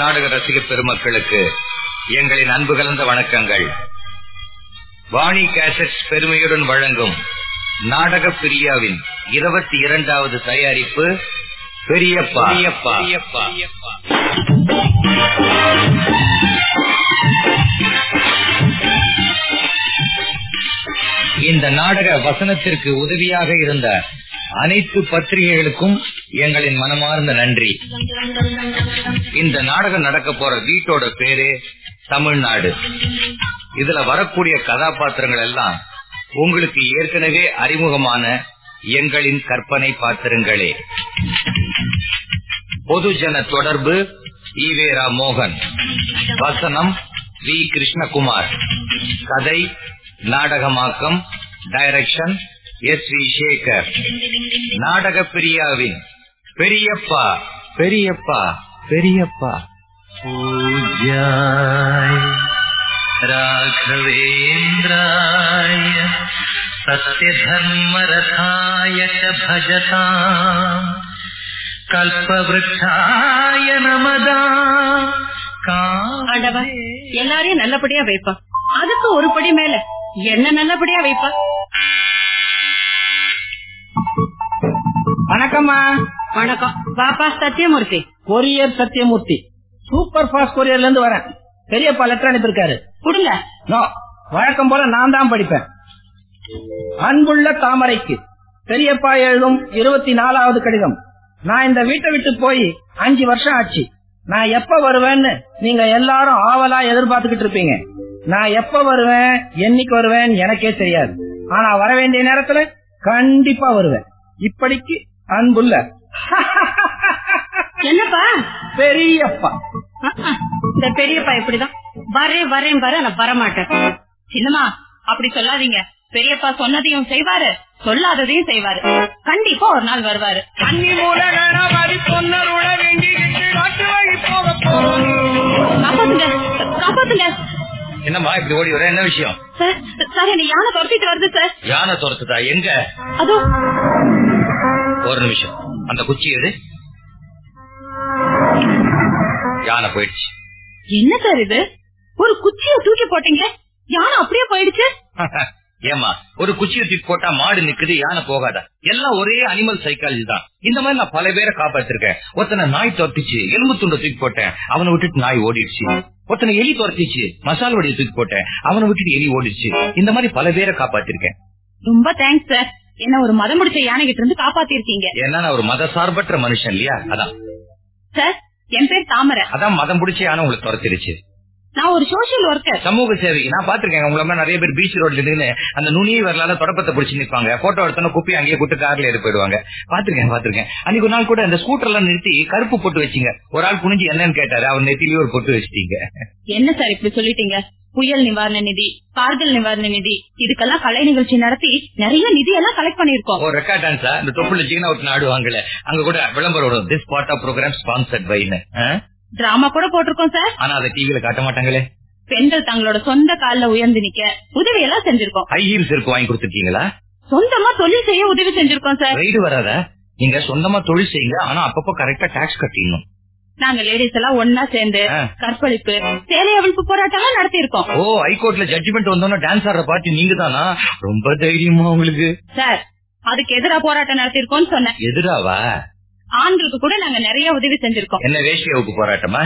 நாடக ரசிக பெருமக்களுக்கு எங்களின் அன்பு கலந்த வணக்கங்கள். வாணி கேசட்ஸ் பெருமையுடன் வழங்கும் நாடக பிரியாவின் இருபத்தி இரண்டாவது தயாரிப்பு பெரியப்பா. இந்த நாடக வசனத்திற்கு உதவியாக இருந்த அனைத்து பத்திரிகைகளுக்கும் எங்களின் மனமார்ந்த நன்றி. இந்த நாடகம் நடக்க போற வீட்டோட பேரு தமிழ்நாடு. இதுல வரக்கூடிய கதாபாத்திரங்கள் எல்லாம் உங்களுக்கு ஏற்கனவே அறிமுகமான எங்களின் கற்பனை பாத்திரங்களே. பொதுஜன தொடர்பு ஈவேரா மோகன் வசனம் வி. கிருஷ்ணகுமார். கதை நாடகமாக்கம் டைரக்ஷன் எஸ் வி சேகர். நாடக பிரியாவின் பெரியப்பா பெரியப்பா பெரியப்பா. பூஜ்யாய் ராகவேந்திராய सत्यधर्मरथाय च பஜதா கல்பவృక్షாய நமதா ஆண்டவா எல்லாரையும் நல்லபடியா வைப்பா அதுக்கு ஒரு படி மேல என்ன நல்லபடியா வைப்பா வணக்கம்மா. வணக்கம். பாப்பா Sathyamurthy. Courier Sathyamurthy super fast கொரியர்ல இருந்து வரேன். பெரியப்பா லெட்டர் அனுப்பியிருக்காரு. கொடுங்க. வழக்கம் போல நான் தான் படிப்பேன். அன்புள்ள தாமரைக்கு பெரியப்பா எழுதும் இருபத்தி நாலாவது கடிதம். நான் இந்த வீட்டை விட்டு போய் அஞ்சு வருஷம் ஆச்சு. நான் எப்ப வருவேன்னு நீங்க எல்லாரும் ஆவலா எதிர்பார்த்துக்கிட்டு இருப்பீங்க. நான் எப்ப வருவேன் என்னைக்கு வருவேன் எனக்கே தெரியாது. ஆனா வர வேண்டிய நேரத்துல கண்டிப்பா வருவேன். இப்படிக்கு அன்புள்ள. என்னப்பா? பெரியப்பா. இந்த பெரியப்பா இப்படிதான் வரேன் வரேன் வர நான் வரமாட்டேன். சின்னமா அப்படி சொல்லாதீங்க. பெரியப்பா சொன்னதையும் செய்வாரு சொல்லாததையும் செய்வாரு. கண்டிப்பா ஒரு நாள் வருவாரு. அன்னி மூலகணபதி பொன்னருள வேண்டிக்கிட்டு நாட்டு வழி போக காப்பாத்துங்க காப்பாத்துங்க. என்னம்மா இப்படி ஓடி வர? என்ன விஷயம்? சார் சார் என்ன யானை துரத்திட்டு வருது சார். யானை துரத்துதா? எங்க? அதோ ஒரு நிமிஷம். அந்த குச்சி எது யானை போயிடுச்சு. என்ன சார் இது? ஒரு குச்சிய தூக்கி போட்டீங்க யானை அப்படியே போயிடுச்சு? ஏமா ஒரு குச்சியை தூக்கி போட்டா மாடு நிக்குது யானை போகாதா? எல்லாம் ஒரே அனிமல் சைக்காலஜி தான். இந்த மாதிரி நான் பல பேரை காப்பாத்திருக்கேன். ஒருத்தனை நாய் துரத்திச்சு எலும்பு துண்டை தூக்கி போட்டேன் அவனை விட்டுட்டு நாய் ஓடிடுச்சு. ஒருத்தனை எலி துரத்திச்சு மசால் வடியை தூக்கி போட்டேன் அவனை விட்டுட்டு எலி ஓடிடுச்சு. இந்த மாதிரி பல பேரை காப்பாத்திருக்கேன். ரொம்ப தேங்க்ஸ் சார். என்ன ஒரு மதம் முடிச்ச யானை கிட்ட இருந்து காப்பாத்திருக்கீங்க? ஏன்னா நான் ஒரு மத சார்பற்ற மனுஷன் இல்லையா? அதான். சார் என் பேர் தாமரை. அதான் மதம் பிடிச்ச யானை உங்களுக்கு துரத்திருச்சு நான் ஒரு சோசியல் ஒர்க்கர் சமூக சேவை நான் பாத்திருக்கேன் உங்களை மாதிரி நிறைய பேர் பீச் ரோட்ல இருந்து அந்த நுனியை வரலால தொடப்பத்தை பிடிச்சி நிற்பாங்க போட்டோ எடுத்தோன்னு குப்பி அங்கேயே கூட்டு கார்ல ஏறி போயிடுவாங்க. பாத்திருக்கேன் பாத்திருக்கேன் அன்னைக்கு ஒரு நாள் கூட அந்த ஸ்கூட்டர் எல்லாம் நிறுத்தி கருப்பு போட்டு வச்சீங்க. ஒரு ஆள் குனிஞ்சு என்னன்னு கேட்டாரு. அவர் நெத்திலேயே ஒரு பொட்டு வச்சிட்டீங்க. என்ன சார் இப்படி சொல்லிட்டீங்க? புயல் நிவாரண நிதி கார்கில் நிவாரண நிதி இதுக்கெல்லாம் கலை நிகழ்ச்சி நடத்தி நிறைய நிதி எல்லாம் கலெக்ட் பண்ணிருக்கோம் ஒரு ரெக்கார்ட் டான்ஸா இந்த தொப்புல ஜீனா ஒரு நாடு வாங்கல. அங்க கூட விளம்பரம் வரும். This part of program sponsored பைன்னு drama கூட போட்டிருக்கோம் சார். ஆனா அதை டிவில காட்ட மாட்டாங்களே. பெண்கள் தங்களோட சொந்த கால்ல உயர்ந்து நிக்க உதவி எல்லாம் செஞ்சிருக்கோம். ஹை ஹீல் செருப்பு வாங்கி கொடுத்துருக்கீங்களா? சொந்தமா தொழில் செய்ய உதவி செஞ்சிருக்கோம் சார். ரைடு வராத. நீங்க சொந்தமா தொழில் செய்யுங்க ஆனா அப்பப்போ கரெக்டா டாக்ஸ் கட்டிடணும். நாங்க லேடிஸ் எல்லாம் ஒன்னா சேர்ந்து. கற்பழிப்பு சேலை அவிழ்ப்பு போராட்டம் எல்லாம் நடத்தி இருக்கோம் ஓ ஹைகோர்ட்ல ஜட்ஜ்மெண்ட் வந்தோன்னா டான்ஸ் ஆடுற பார்ட்டி நீங்க தானா ரொம்ப தைரியமா உங்களுக்கு. சார் அதுக்கு எதிரா போராட்டம் நடத்தி இருக்கோம்னு சொன்னேன். எதிராவா? ஆண்களுக்கு கூட நாங்க நிறைய உதவி செஞ்சிருக்கோம். என்ன வேஷ்டியாவுக்கு போராட்டமா?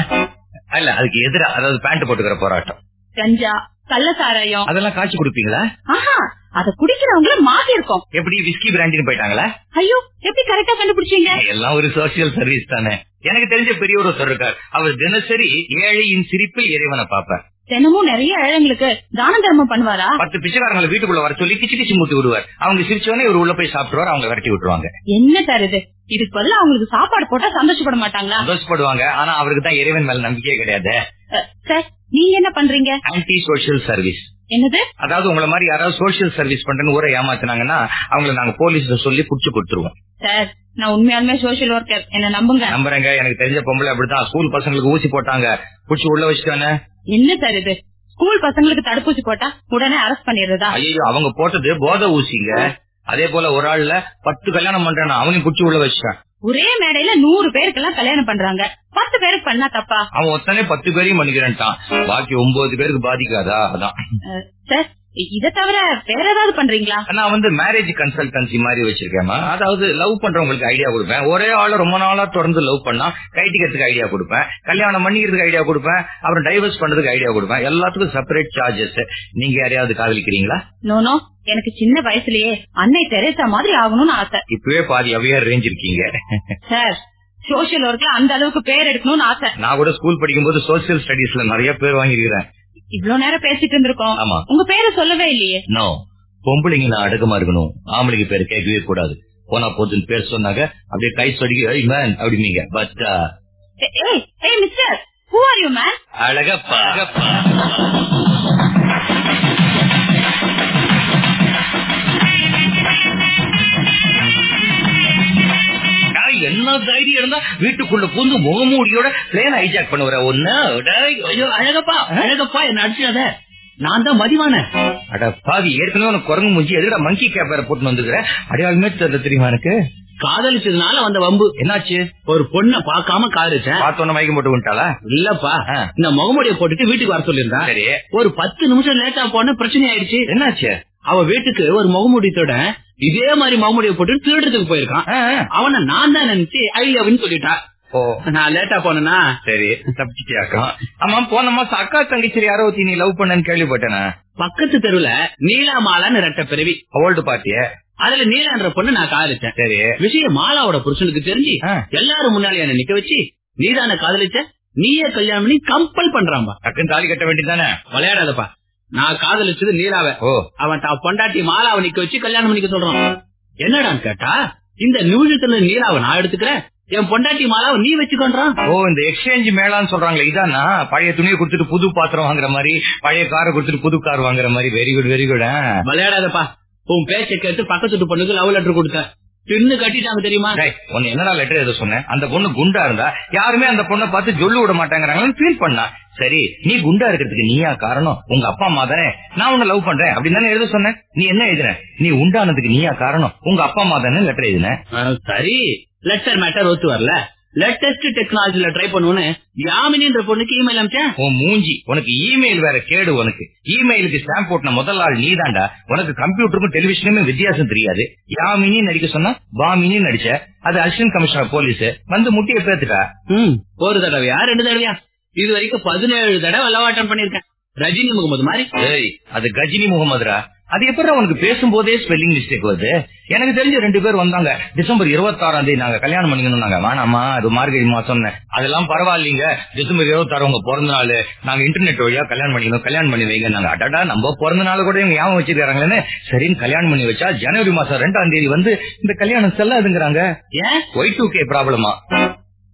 இல்ல அதுக்கு எதிரா அதாவது பேண்ட் போட்டுக்கிற போராட்டம். கஞ்சா கள்ள சாராயம் அதெல்லாம் காய்ச்சி கொடுப்பீங்களா? ஆஹா அத குடிக்கிறவங்கள மாத்தி இருக்கோம் எப்படி விஸ்கி பிராண்டின்னு போயிட்டாங்களா? ஐயோ எப்படி கரெக்டா கண்டுபிடிச்சீங்க? எல்லாம் ஒரு சோசியல் சர்வீஸ் தானே. எனக்கு தெரிஞ்ச பெரிய ஒருத்தர் இருக்கார். அவர் தினசரி ஏழையின் சிரிப்பில் இறைவனை பார்ப்பார். தினமும் நிறைய ஏழைங்களுக்கு தான தர்மம் பண்ணுவாரா? பத்து பிச்சைக்காரங்களை வீட்டுக்குள்ள வர சொல்லி கிச்சு கிச்சு மூட்டி விடுவார். அவங்க சிரிச்சோன்னே இவர் உள்ள போய் சாப்பிட்டுருவார் அவங்க விரட்டி விட்டுருவாங்க. என்ன சார் இது? இதுக்கு பதிலா அவங்களுக்கு சாப்பாடு போட்டா சந்தோஷப்பட மாட்டாங்களா? சந்தோஷப்படுவாங்க. ஆனா அவருக்கு தான் இறைவன் மேல நம்பிக்கையே கிடையாது. சார் நீங்க என்ன பண்றீங்க? ஆன்டி சோசியல் சர்வீஸ் என்னது? அதாவது உங்களை மாதிரி யாராவது சோசியல் சர்வீஸ் பண்றேன்னு ஊரை ஏமாத்தினாங்கன்னா அவங்கள நாங்க போலீஸ்ல சொல்லி புடிச்சு கொடுத்துருவோம். சார் நான் உண்மையாலுமே சோசியல் ஒர்க்கர் என்ன நம்புங்க. நம்புறேங்க. எனக்கு தெரிஞ்ச பொம்பளை அப்படித்தான். ஸ்கூல் பசங்களுக்கு ஊசி போட்டாங்க. புடிச்சு உள்ள வச்சுட்டானே? என்ன சார் இது? ஸ்கூல் பசங்களுக்கு தடுப்பூசி போட்டா உடனே அரெஸ்ட் பண்ணிடுறதா? ஐயோ அவங்க போட்டது போதை ஊசிங்க. அதே போல ஒரு ஆள்ல பத்து கல்யாணம் பண்றான் அவனையும் புடிச்சு உள்ள வச்சுட்டான். ஒரே மேடையில நூறு பேருக்கெல்லாம் கல்யாணம் பண்றாங்க. பத்து பேருக்கு பண்ணா தப்பா? அவன் ஒத்தனே பத்து பேரையும் பண்ணிக்கிறேன்ட்டான். பாக்கி ஒன்பது பேருக்கு பாதிக்காதா? அதான். சார் இத தவிர வேற ஏதாவது பண்றீங்களா? நான் வந்து மேரேஜ் கன்சல்டன்சி மாதிரி வச்சிருக்கேன் அதாவது லவ் பண்றவங்களுக்கு ஐடியா கொடுப்பேன். ஒரே ஆள ரொம்ப நாளா தொடர்ந்து லவ் பண்ணா கைட்டிக்கிறதுக்கு ஐடியா கொடுப்பேன். கல்யாணம் பண்ணிக்கிறதுக்கு ஐடியா கொடுப்பேன். அப்புறம் டைவர்ஸ் பண்றதுக்கு ஐடியா கொடுப்பேன். எல்லாத்துக்கும் செப்பரேட் சார்ஜஸ் நீங்க யாரையாவது காதலிக்கிறீங்களா? நோ நோ எனக்கு சின்ன வயசுலயே அன்னை தெரேசா மாதிரி ஆகணும்னு ஆசை. இப்பவே பாதி அவையார் ரேஞ்ச் இருக்கீங்க சார் சோசியல் ஒர்க்ல அந்த அளவுக்கு பேர் எடுக்கணும்னு ஆசை. நான் கூட ஸ்கூல் படிக்கும்போது சோசியல் ஸ்டடீஸ்ல நிறைய பேர் வாங்கியிருக்கிறேன். இவ்வளவு நேரம் பேசிட்டு இருந்திருக்கோம். ஆமா. உங்க பேரை சொல்லவே இல்லையே. நோ பொம்பளைங்க நான் அடக்கமா இருக்கணும். ஆம்பளைக்கு பேர் கேட்கவே கூடாது. போனா போதுன்னு பேர் சொன்னாங்க. அப்படியே கை சொடிக்கி "ஏய் மேன் அப்படிமீங்க பட் ஏய் ஏய் mister who are you man Alagappa. Alagappa. என்ன தைரியம் இருந்தா வீட்டுக்குள்ள பூந்து முகமூடியோட பிளேன் ஹைஜாக் பண்ணுவற ஐயோ, அழகப்பா அழகப்பா என்ன அடிச்சாத நான் தான் மதிவான. அட பாவி ஏற்கனவே உனக்கு குரங்கு மூஞ்சி எதுடா மங்கி கேப் வேற போட்டு வந்துருக்கிறேன் அடையாளமே தெரியல தெரியுமா எனக்கு? காதலிச்சதுனால வந்த வம்பு. என்னாச்சு? ஒரு பொண்ண பாக்காம காதலிச்சேன். பார்த்தோன்ன மயக்கம் போட்டு விட்டாளா? இல்லப்பா. இந்த முகமுடிய போட்டுட்டு வீட்டுக்கு வர சொல்லியிருந்தான் சரி. ஒரு பத்து நிமிஷம் லேட்டா போன பிரச்சனை ஆயிடுச்சு. என்னாச்சு? அவ வீட்டுக்கு ஒரு முகமுடியத்தோட இதே மாதிரி முகமுடிய போட்டு திருடுறதுக்கு போயிருக்கான். அவனை நான் தான் நினைச்சு ஐ லவ்னு சொல்லிட்டா. நான் லேட்டா போனேன்னா? சரி தப்பிச்சிட்டியாக்கம். ஆமா போன மாசம் அக்கா தங்கச்சி யாரோ நீ லவ் பண்ணன்னு கேள்விப்பட்டேனா. பக்கத்து தெருவுல நீலாமாலான்னு ரெட்ட பிறவி. ஓல்டு பார்ட்டிய அதுல நீலான்ற பொண்ணு நான் காதலிச்சேன். சரி. விஷயம் மாலாவோட புருஷனுக்கு தெரிஞ்சு. எல்லாரும் முன்னாடி என்ன நிக்க வச்சு நீதான காதலிச்ச? நீயே கல்யாணம் பண்ணி கம்பல் பண்றான்பா. டக்குன்னு தாலி கட்ட வேண்டியதானே விளையாடாதப்பா. நான் காதலிச்சது நீலாவ. அவன் பொண்டாட்டி மாலாவை நிக்க வச்சு கல்யாணம் பண்ணிக்க சொல்றான். என்னடான்னு கேட்டா இந்த நிமிஷத்துல நீலாவை நான் எடுத்துக்கிறேன். என் பொண்டாட்டி மாலாவை நீ வச்சுக்கொண்டான் ஓ இந்த எக்ஸ்சேஞ்ச் மேளான்னு சொல்றாங்களே இதானா? பழைய துணியை கொடுத்துட்டு புது பாத்திரம் வாங்குற மாதிரி பழைய காரை கொடுத்துட்டு புது கார் வாங்குற மாதிரி. வெரி குட் வெரி குட் விளையாடாதப்பா. உன் பேச்சை கேட்டு பக்கத்து பொண்ணுக்கு லவ் லெட்டர் கொடுத்தேன். பின்னு கட்டிட்டாங்க தெரியுமா? உன்னை என்னடா லெட்டர் எதை சொன்னேன் அந்த பொண்ணு குண்டா இருந்தா யாருமே அந்த பொண்ணை பார்த்து ஜொல்லு விட மாட்டாங்கறாங்கன்னு ஃபீல் பண்ணா. சரி நீ குண்டா இருக்கிறதுக்கு நீயா காரணம்? உங்க அப்பா அம்மா தானே. நான் உன்னை லவ் பண்றேன் அப்படின்னு தானே எழுத சொன்னேன் நீ என்ன எழுதுன? நீ உண்டானதுக்கு நீயா காரணம்? உங்க அப்பா அம்மா தானே லெட்டர் எழுதுன? சரி. லெட்டர் மேட்டர் ஒத்து வரல. லேட்டஸ்ட் டெக்னாலஜில ட்ரை பண்ணுவோன்னு யாமினின்ற பொண்ணுக்கு இமெயில் அனுப்பிச்சேன் உன் மூஞ்சி. உனக்கு இமெயில் வேற கேடு உனக்கு. இமெயிலுக்கு ஸ்டாம்ப் போட்டின முதல் ஆள் நீதாண்டா. உனக்கு கம்ப்யூட்டருக்கும் டெலிவிஷனுமே வித்தியாசம் தெரியாது. யாமினி நடிக்க சொன்னா பாமினி நடிச்ச. அது அசிஸ்டன்ட் கமிஷனர் போலீஸ். வந்து முட்டிய பேத்துட்டா? ம், ஒரு தடவையா ரெண்டு தடவையா? இது வரைக்கும் பதினேழு தடவை அட்டன் பண்ணிருக்கேன் ரஜினி முகமது மாதிரி. அது கஜினி முகமதுரா? அது எப்படி உனக்கு பேசும்போதே ஸ்பெல்லிங் மிஸ்டேக் வருது? எனக்கு தெரிஞ்ச ரெண்டு பேர் வந்தாங்க. டிசம்பர் இருபத்தாறாம் தேதி நாங்க கல்யாணம் பண்ணிக்கணும் நாங்க வேணாமா அது மார்கழி மாசம் அதெல்லாம் பரவாயில்லைங்க. டிசம்பர் இருபத்தாறு உங்க பிறந்த நாள். நாங்க இன்டர்நெட் வழியா கல்யாணம் பண்ணிக்கணும் கல்யாணம் பண்ணி வைங்க நாங்க அடடா நம்ம பிறந்த நாள் கூட இவங்க ஞாபகம் வச்சிருக்காங்களேன்னு. சரின்னு கல்யாணம் பண்ணி வச்சா ஜனவரி மாசம் ரெண்டாம் தேதி வந்து இந்த கல்யாணம் செல்லாதுங்கிறாங்க. ஏன்? ஒய் டூ கே ப்ராப்ளமா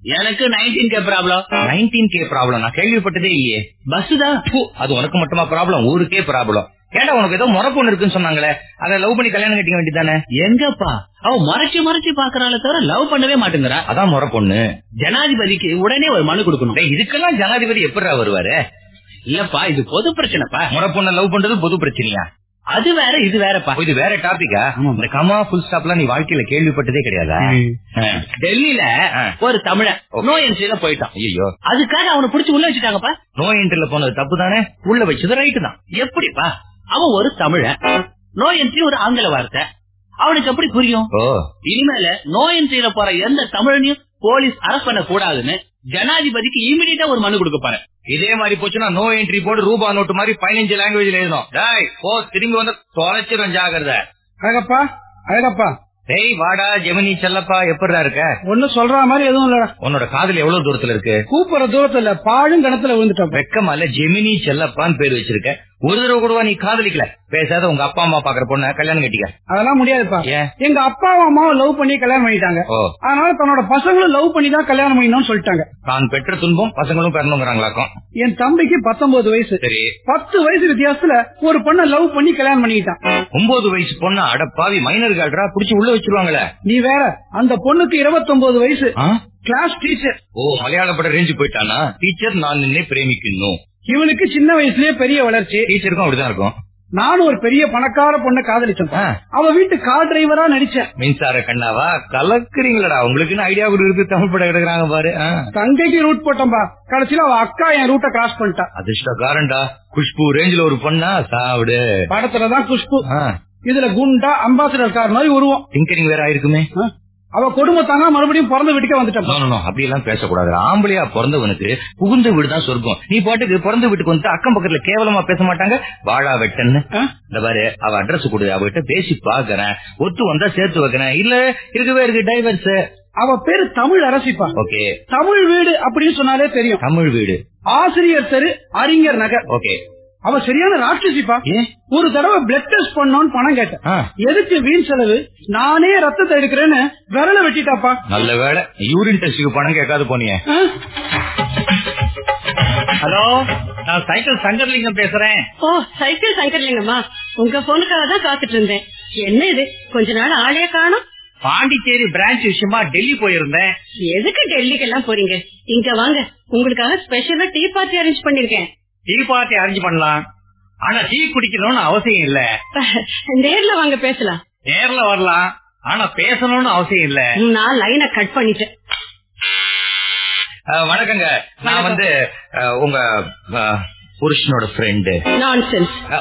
எனக்கு nineteen K problem nineteen K problem நான் கேள்விப்பட்டதே இல்லையே. பஸ் தான் அது உனக்கு மட்டுமா ப்ராப்ளம் ஊருக்கே ப்ராப்ளம் ஏன்டா உனக்கு ஏதோ முறை பொண்ணு இருக்குன்னு சொன்னாங்களே. அதை லவ் பண்ணி கல்யாணம் கட்டிக்க வேண்டியதானே எங்கப்பா? அவ மறைச்சு மறைச்சு பாக்குறாள தவிர லவ் பண்ணவே மாட்டேங்கிறா. அதான் முறை பொண்ணு ஜனாதிபதிக்கு உடனே ஒரு மனு கொடுக்கணும். இதுக்கெல்லாம் ஜனாதிபதி எப்படிடா வருவாரு? இல்லப்பா இது பொது பிரச்சனைப்பா. முறை பொண்ணை லவ் பண்றது பொது பிரச்சனையா? அது வேற இது வேறப்பா. இது வேற டாபிக்கா இந்த கமா ஃபுல் ஸ்டாப்லாம் நீ வாழ்க்கையில கேள்விப்பட்டதே கிடையாதா? டெல்லியில. ஒரு தமிழன் Okay. நோய் என்ட்ரியில போயிட்டான். ஐயோ அதுக்காக அவனை புடிச்சு உள்ள வச்சுட்டாங்கப்பா. நோய் என்ட்ரில போனது தப்பு தானே உள்ள வச்சது ரைட்டு தான். எப்படிப்பா? அவன் ஒரு தமிழன் நோய் என்ட்ரி ஒரு ஆங்கில வார்த்தை. அவனுக்கு எப்படி புரியும்? இனிமேல நோய் என்ட்ரியில போற எந்த தமிழனையும் போலீஸ் அரெஸ்ட் பண்ண கூடாதுன்னு ஜனாதிபதிக்கு இமிடியட்டா ஒரு மனு கொடுக்க இதே மாதிரி போச்சுன்னா நோ என்ட்ரி போட்டு ரூபா நோட்டு மாதிரி பதினஞ்சு லாங்குவேஜ்ல எழுதணும். டேய் போ திரும்பி வந்து தொலைச்சிடும் ஜாகிரதை அழகப்பா அழகப்பா. டேய் வாடா ஜெமினி செல்லப்பா எப்படிடா இருக்க? ஒன்னும் சொல்ற மாதிரி எதுவும் இல்லடா. உன்னோட காதல் எவ்வளவு தூரத்துல இருக்கு? கூப்பிடுற தூரத்துல பாழும் கிணத்துல விழுந்துட்டோம். வெக்கமால ஜெமினி செல்லப்பான்னு பேர் வச்சிருக்க. ஒரு தடவை கூடவா நீ காதலிக்கல. பேசாத உங்க அப்பா அம்மா பாக்குற பொண்ண கல்யாணம் கட்டிக்க. அதெல்லாம் முடியாதுப்பா? எங்க அப்பாவும் அம்மாவும் லவ் பண்ணி கல்யாணம் பண்ணிட்டாங்க. அதனால தன்னோட பசங்களும் லவ் பண்ணி தான் கல்யாணம் பண்ணிக்கணும்னு சொல்லிட்டாங்க. தான் பெற்ற துன்பம் பசங்களும் பெறணுங்கிறாங்களாக்கும் என் தம்பிக்கு பத்தொன்பது வயசு. சரி. பத்து வயசு வித்தியாசத்துல ஒரு பொண்ணை லவ் பண்ணி கல்யாணம் பண்ணிக்கிட்டான். ஒன்பது வயசு பொண்ணு அடப்பாவி மைனர் கால்டா புடிச்சு உள்ள வச்சிருவாங்களே. நீ வேற அந்த பொண்ணுக்கு இருபத்தொன்பது வயசு? கிளாஸ் டீச்சர் ஓ மலையாள பட ரேஞ்சு போயிட்டானா? டீச்சர் நான் நின்னே பிரேமிக்கணும். இவனுக்கு சின்ன வயசுலயே பெரிய வளர்ச்சி. டீச்சருக்கும் அப்படிதான் இருக்கும். நானும் ஒரு பெரிய பணக்கார பொண்ணை காதலிச்சேன். அவ வீட்டு கார் டிரைவரா நடிச்சேன். மின்சார கண்ணாவா? கலக்குறீங்களடா. உங்களுக்குன்னு ஐடியா கூட இருக்கு தமிழ் படம் எடுக்கிறாங்க பாரு. தங்கைக்கு ரூட் போட்டோம்பா கடைசியில அவ அக்கா என் ரூட்டை கிராஸ் பண்ணிட்டா. அதிர்ஷ்டக்காரன்டா. குஷ்பு ரேஞ்சில ஒரு பொண்ணா? சாவிடு. படத்துலதான் குஷ்பு. இதுல குண்டா அம்பாசிடர் கார் மாதிரி உருவம். திங்கரிங் வேற ஆயிருக்குமே? அவ கொடுமை தாங்க மறுபடியும் பிறந்த வீட்டுக்கே வந்துட்டா No, no, no, அப்படி எல்லாம் பேசக்கூடாது. ஆம்பளையா பிறந்தவனுக்கு புகுந்த வீடு தான் சொர்க்கம். நீ பாட்டுக்கு பிறந்த வீட்டுக்கு வந்து அக்கம் பக்கத்துல கேவலமா பேச மாட்டாங்க? வாழா வெட்டன்னு? இந்த பாரு அவ அட்ரஸ் கொடு அவகிட்ட பேசி பாக்குறேன் ஒத்து வந்தா சேர்த்து வைக்கிறேன். இல்ல இருக்கவே இருக்கு டைவர்ஸ் அவ பேரு தமிழ் அரசிப்பா. ஓகே தமிழ் வீடு அப்படின்னு சொன்னாலே தெரியும். தமிழ் வீடு. ஆசிரியர் தெரு அறிஞர் நகர். ஓகே அவ சரியான ராட்சசிப்பா? ஒரு தடவை பிளட் டெஸ்ட் பண்ணோன்னு பணம் கேட்டேன். எதுக்கு வீண் செலவு? நானே ரத்தத்தை எடுக்கிறேன்னு விரல வெட்டிட்டாப்பா. நல்ல வேலை யூரின் டெஸ்டுக்கு பணம் கேட்காது போனியே? ஹலோ நான் சைக்கிள் சங்கர்லிங்கம் பேசுறேன். ஓ சைக்கிள் சங்கர்லிங்கம்மா. உங்க போனுக்காக தான் காத்துட்டு இருந்தேன். என்ன இது? கொஞ்ச நாள் ஆளே காணும். பாண்டிச்சேரி பிரான்ச் விஷயமா டெல்லி போயிருந்தேன். எதுக்கு டெல்லிக்கு எல்லாம் போறீங்க? இங்க வாங்க. உங்களுக்காக ஸ்பெஷலா டீ பார்ட்டி அரேஞ்ச் பண்ணிருக்கேன். டீ பார்ட்டி அரேஞ்ச் பண்ணலாம். ஆனா டீ குடிக்கணும்னு அவசியம் இல்ல. நேர்ல வாங்க பேசலாம். நேர்ல வரலாம். ஆனா பேசணும்னு அவசியம் இல்ல. நான் லைனை கட் பண்ணிட்டேன். வணக்கங்க. நான் வந்து உங்க புருஷனோட ஃப்ரெண்டு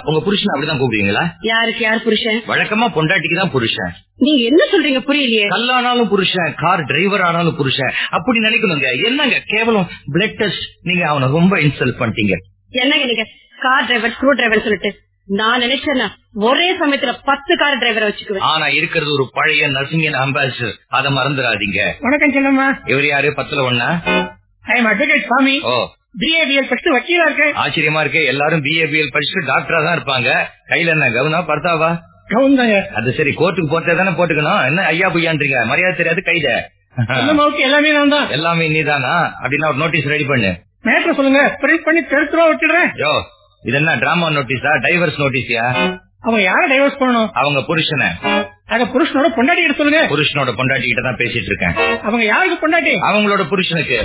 உங்க புருஷன் அப்படிதான் கூப்பிடுவீங்களா? யாருக்கு யார் புருஷன்? வழக்கமா பொண்டாட்டிக்கு தான் புருஷன். நீங்க என்ன சொல்றீங்க புரியலையே. கல்லானாலும் புருஷன் கார் டிரைவர் ஆனாலும் புருஷன். அப்படி நினைக்கணுங்க. என்னங்க? கேவலம். பிளட் டெஸ்ட் நீங்க அவனை ரொம்ப இன்சல்ட் பண்ணிட்டீங்க. என்னங்க நீங்க கார் டிரைவர் ஸ்க்ரூ டிரைவர் சொல்லிட்டு? நான் நினைச்சேன்னா ஒரே சமயத்துல பத்து கார் டிரைவரை வச்சுக்குவேன். ஆனா இருக்கிறது ஒரு பழைய நர்சிங்கன் அம்பாசிடர் அத மறந்துடாதீங்க. வணக்கம் செல்லம்மா. இவர் யாரு? பத்துல ஒண்ணா ஐ எம் அட்வொகேட் சாமி ஓ. பிஏபிஎல் படிச்சு வக்கீலா இருக்கேன். ஆச்சரியமா இருக்கு. எல்லாரும் பிஏபிஎல் படிச்சுட்டு டாக்டரா தான் இருப்பாங்க. கையில என்ன கவுனா பர்த்தாவா கவுந்தாங்க அது சரி கோர்ட்டுக்கு போட்டே தானே போட்டுக்கணும். என்ன ஐயா பொய்யான்றீங்க? மரியாதை தெரியாது கைத எல்லாமே நான் தான். எல்லாமே நீதானா அப்படின்னா ஒரு நோட்டீஸ் ரெடி பண்ணு. மேட்ரு சொல்லுங்க. பிரிண்ட் பண்ணி தெருத்துருவா விட்டுடுறேன். யோ இது என்ன டிராமா நோட்டீஸா டைவர்ஸ் நோட்டீஸா அவன் யார டைவர்ஸ் பண்ணணும்? அவங்க புருஷனை. அத புருஷனோட பொண்டாட்டி கிட்ட சொல்லுங்க. புருஷனோட பொண்டாட்டி கிட்ட தான் பேசிட்டு இருக்கேன். அவங்க யாருக்கு பொண்டாட்டி? அவங்களோட புருஷனுக்கு.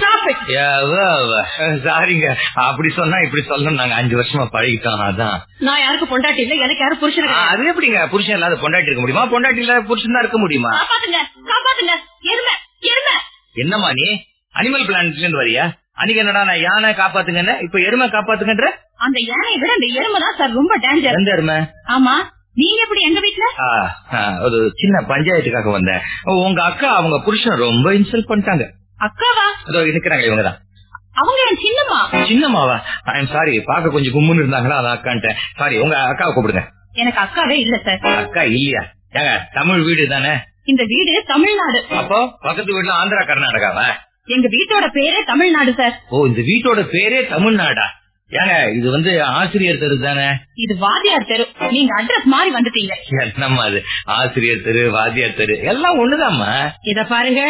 சாரிங்க. அப்படி சொன்னா இப்படி சொல்லணும் நாங்க அஞ்சு வருஷமா பழகிட்டோம். அதான். நான் யாருக்கு பொண்டாட்டி இல்ல எனக்கு யாரும் புருஷன். அது எப்படிங்க? புருஷன் இல்லாத பொண்டாட்டி இருக்க முடியுமா? பொண்டாட்டி இல்லாத புருஷன் தான் இருக்க முடியுமா? காப்பாத்துங்க காப்பாத்துங்க. எருமை எருமை. என்னம்மா நீ? அனிமல் பிளானட்ல இருந்து வரியா? அன்னைக்கு என்னடா நான் யானை காப்பாத்துங்கன்னு? இப்ப எருமை காப்பாத்துங்கன்ற? அந்த யானையை விட அந்த எருமை தான் சார் ரொம்ப டேஞ்சர் எந்த எருமை? ஆமா. நீங்க எப்படி எங்க வீட்டுல ஒரு சின்ன பஞ்சாயத்துக்காக வந்தேன். உங்க அக்கா அவங்க புருஷன் ரொம்ப இன்சல்ட் பண்ணிட்டாங்க. அக்காவா? அதோ இருக்கிறாங்க இவங்கதான் அவங்க என் சின்னம்மா. சின்னம்மாவா? ஐ எம் சாரி பாக்க கொஞ்சம் கும்முன்னு இருந்தாங்களா அதான் அக்கான்ட்டேன். சாரி உங்க அக்காவை கூப்பிடுங்க. எனக்கு அக்காவே இல்ல சார். அக்கா இல்லையா? ஏங்க தமிழ் வீடு தானே? இந்த வீடு தமிழ்நாடு. அப்போ பக்கத்து வீட்டுல ஆந்திரா கர்நாடகாவா? எங்க வீட்டோட பேரே தமிழ்நாடு சார். ஓ இந்த வீட்டோட பேரே தமிழ்நாடா? ஏங்க இது வந்து ஆசிரியர் தெரு தானே? இது வாதியார் தெரு. நீங்க அட்ரஸ் மாறி வந்துட்டீங்க. என்னம்மா அது? ஆசிரியர் தெரு வாத்தியார் தெரு எல்லாம் ஒண்ணுதாம்மா? இத பாருங்க.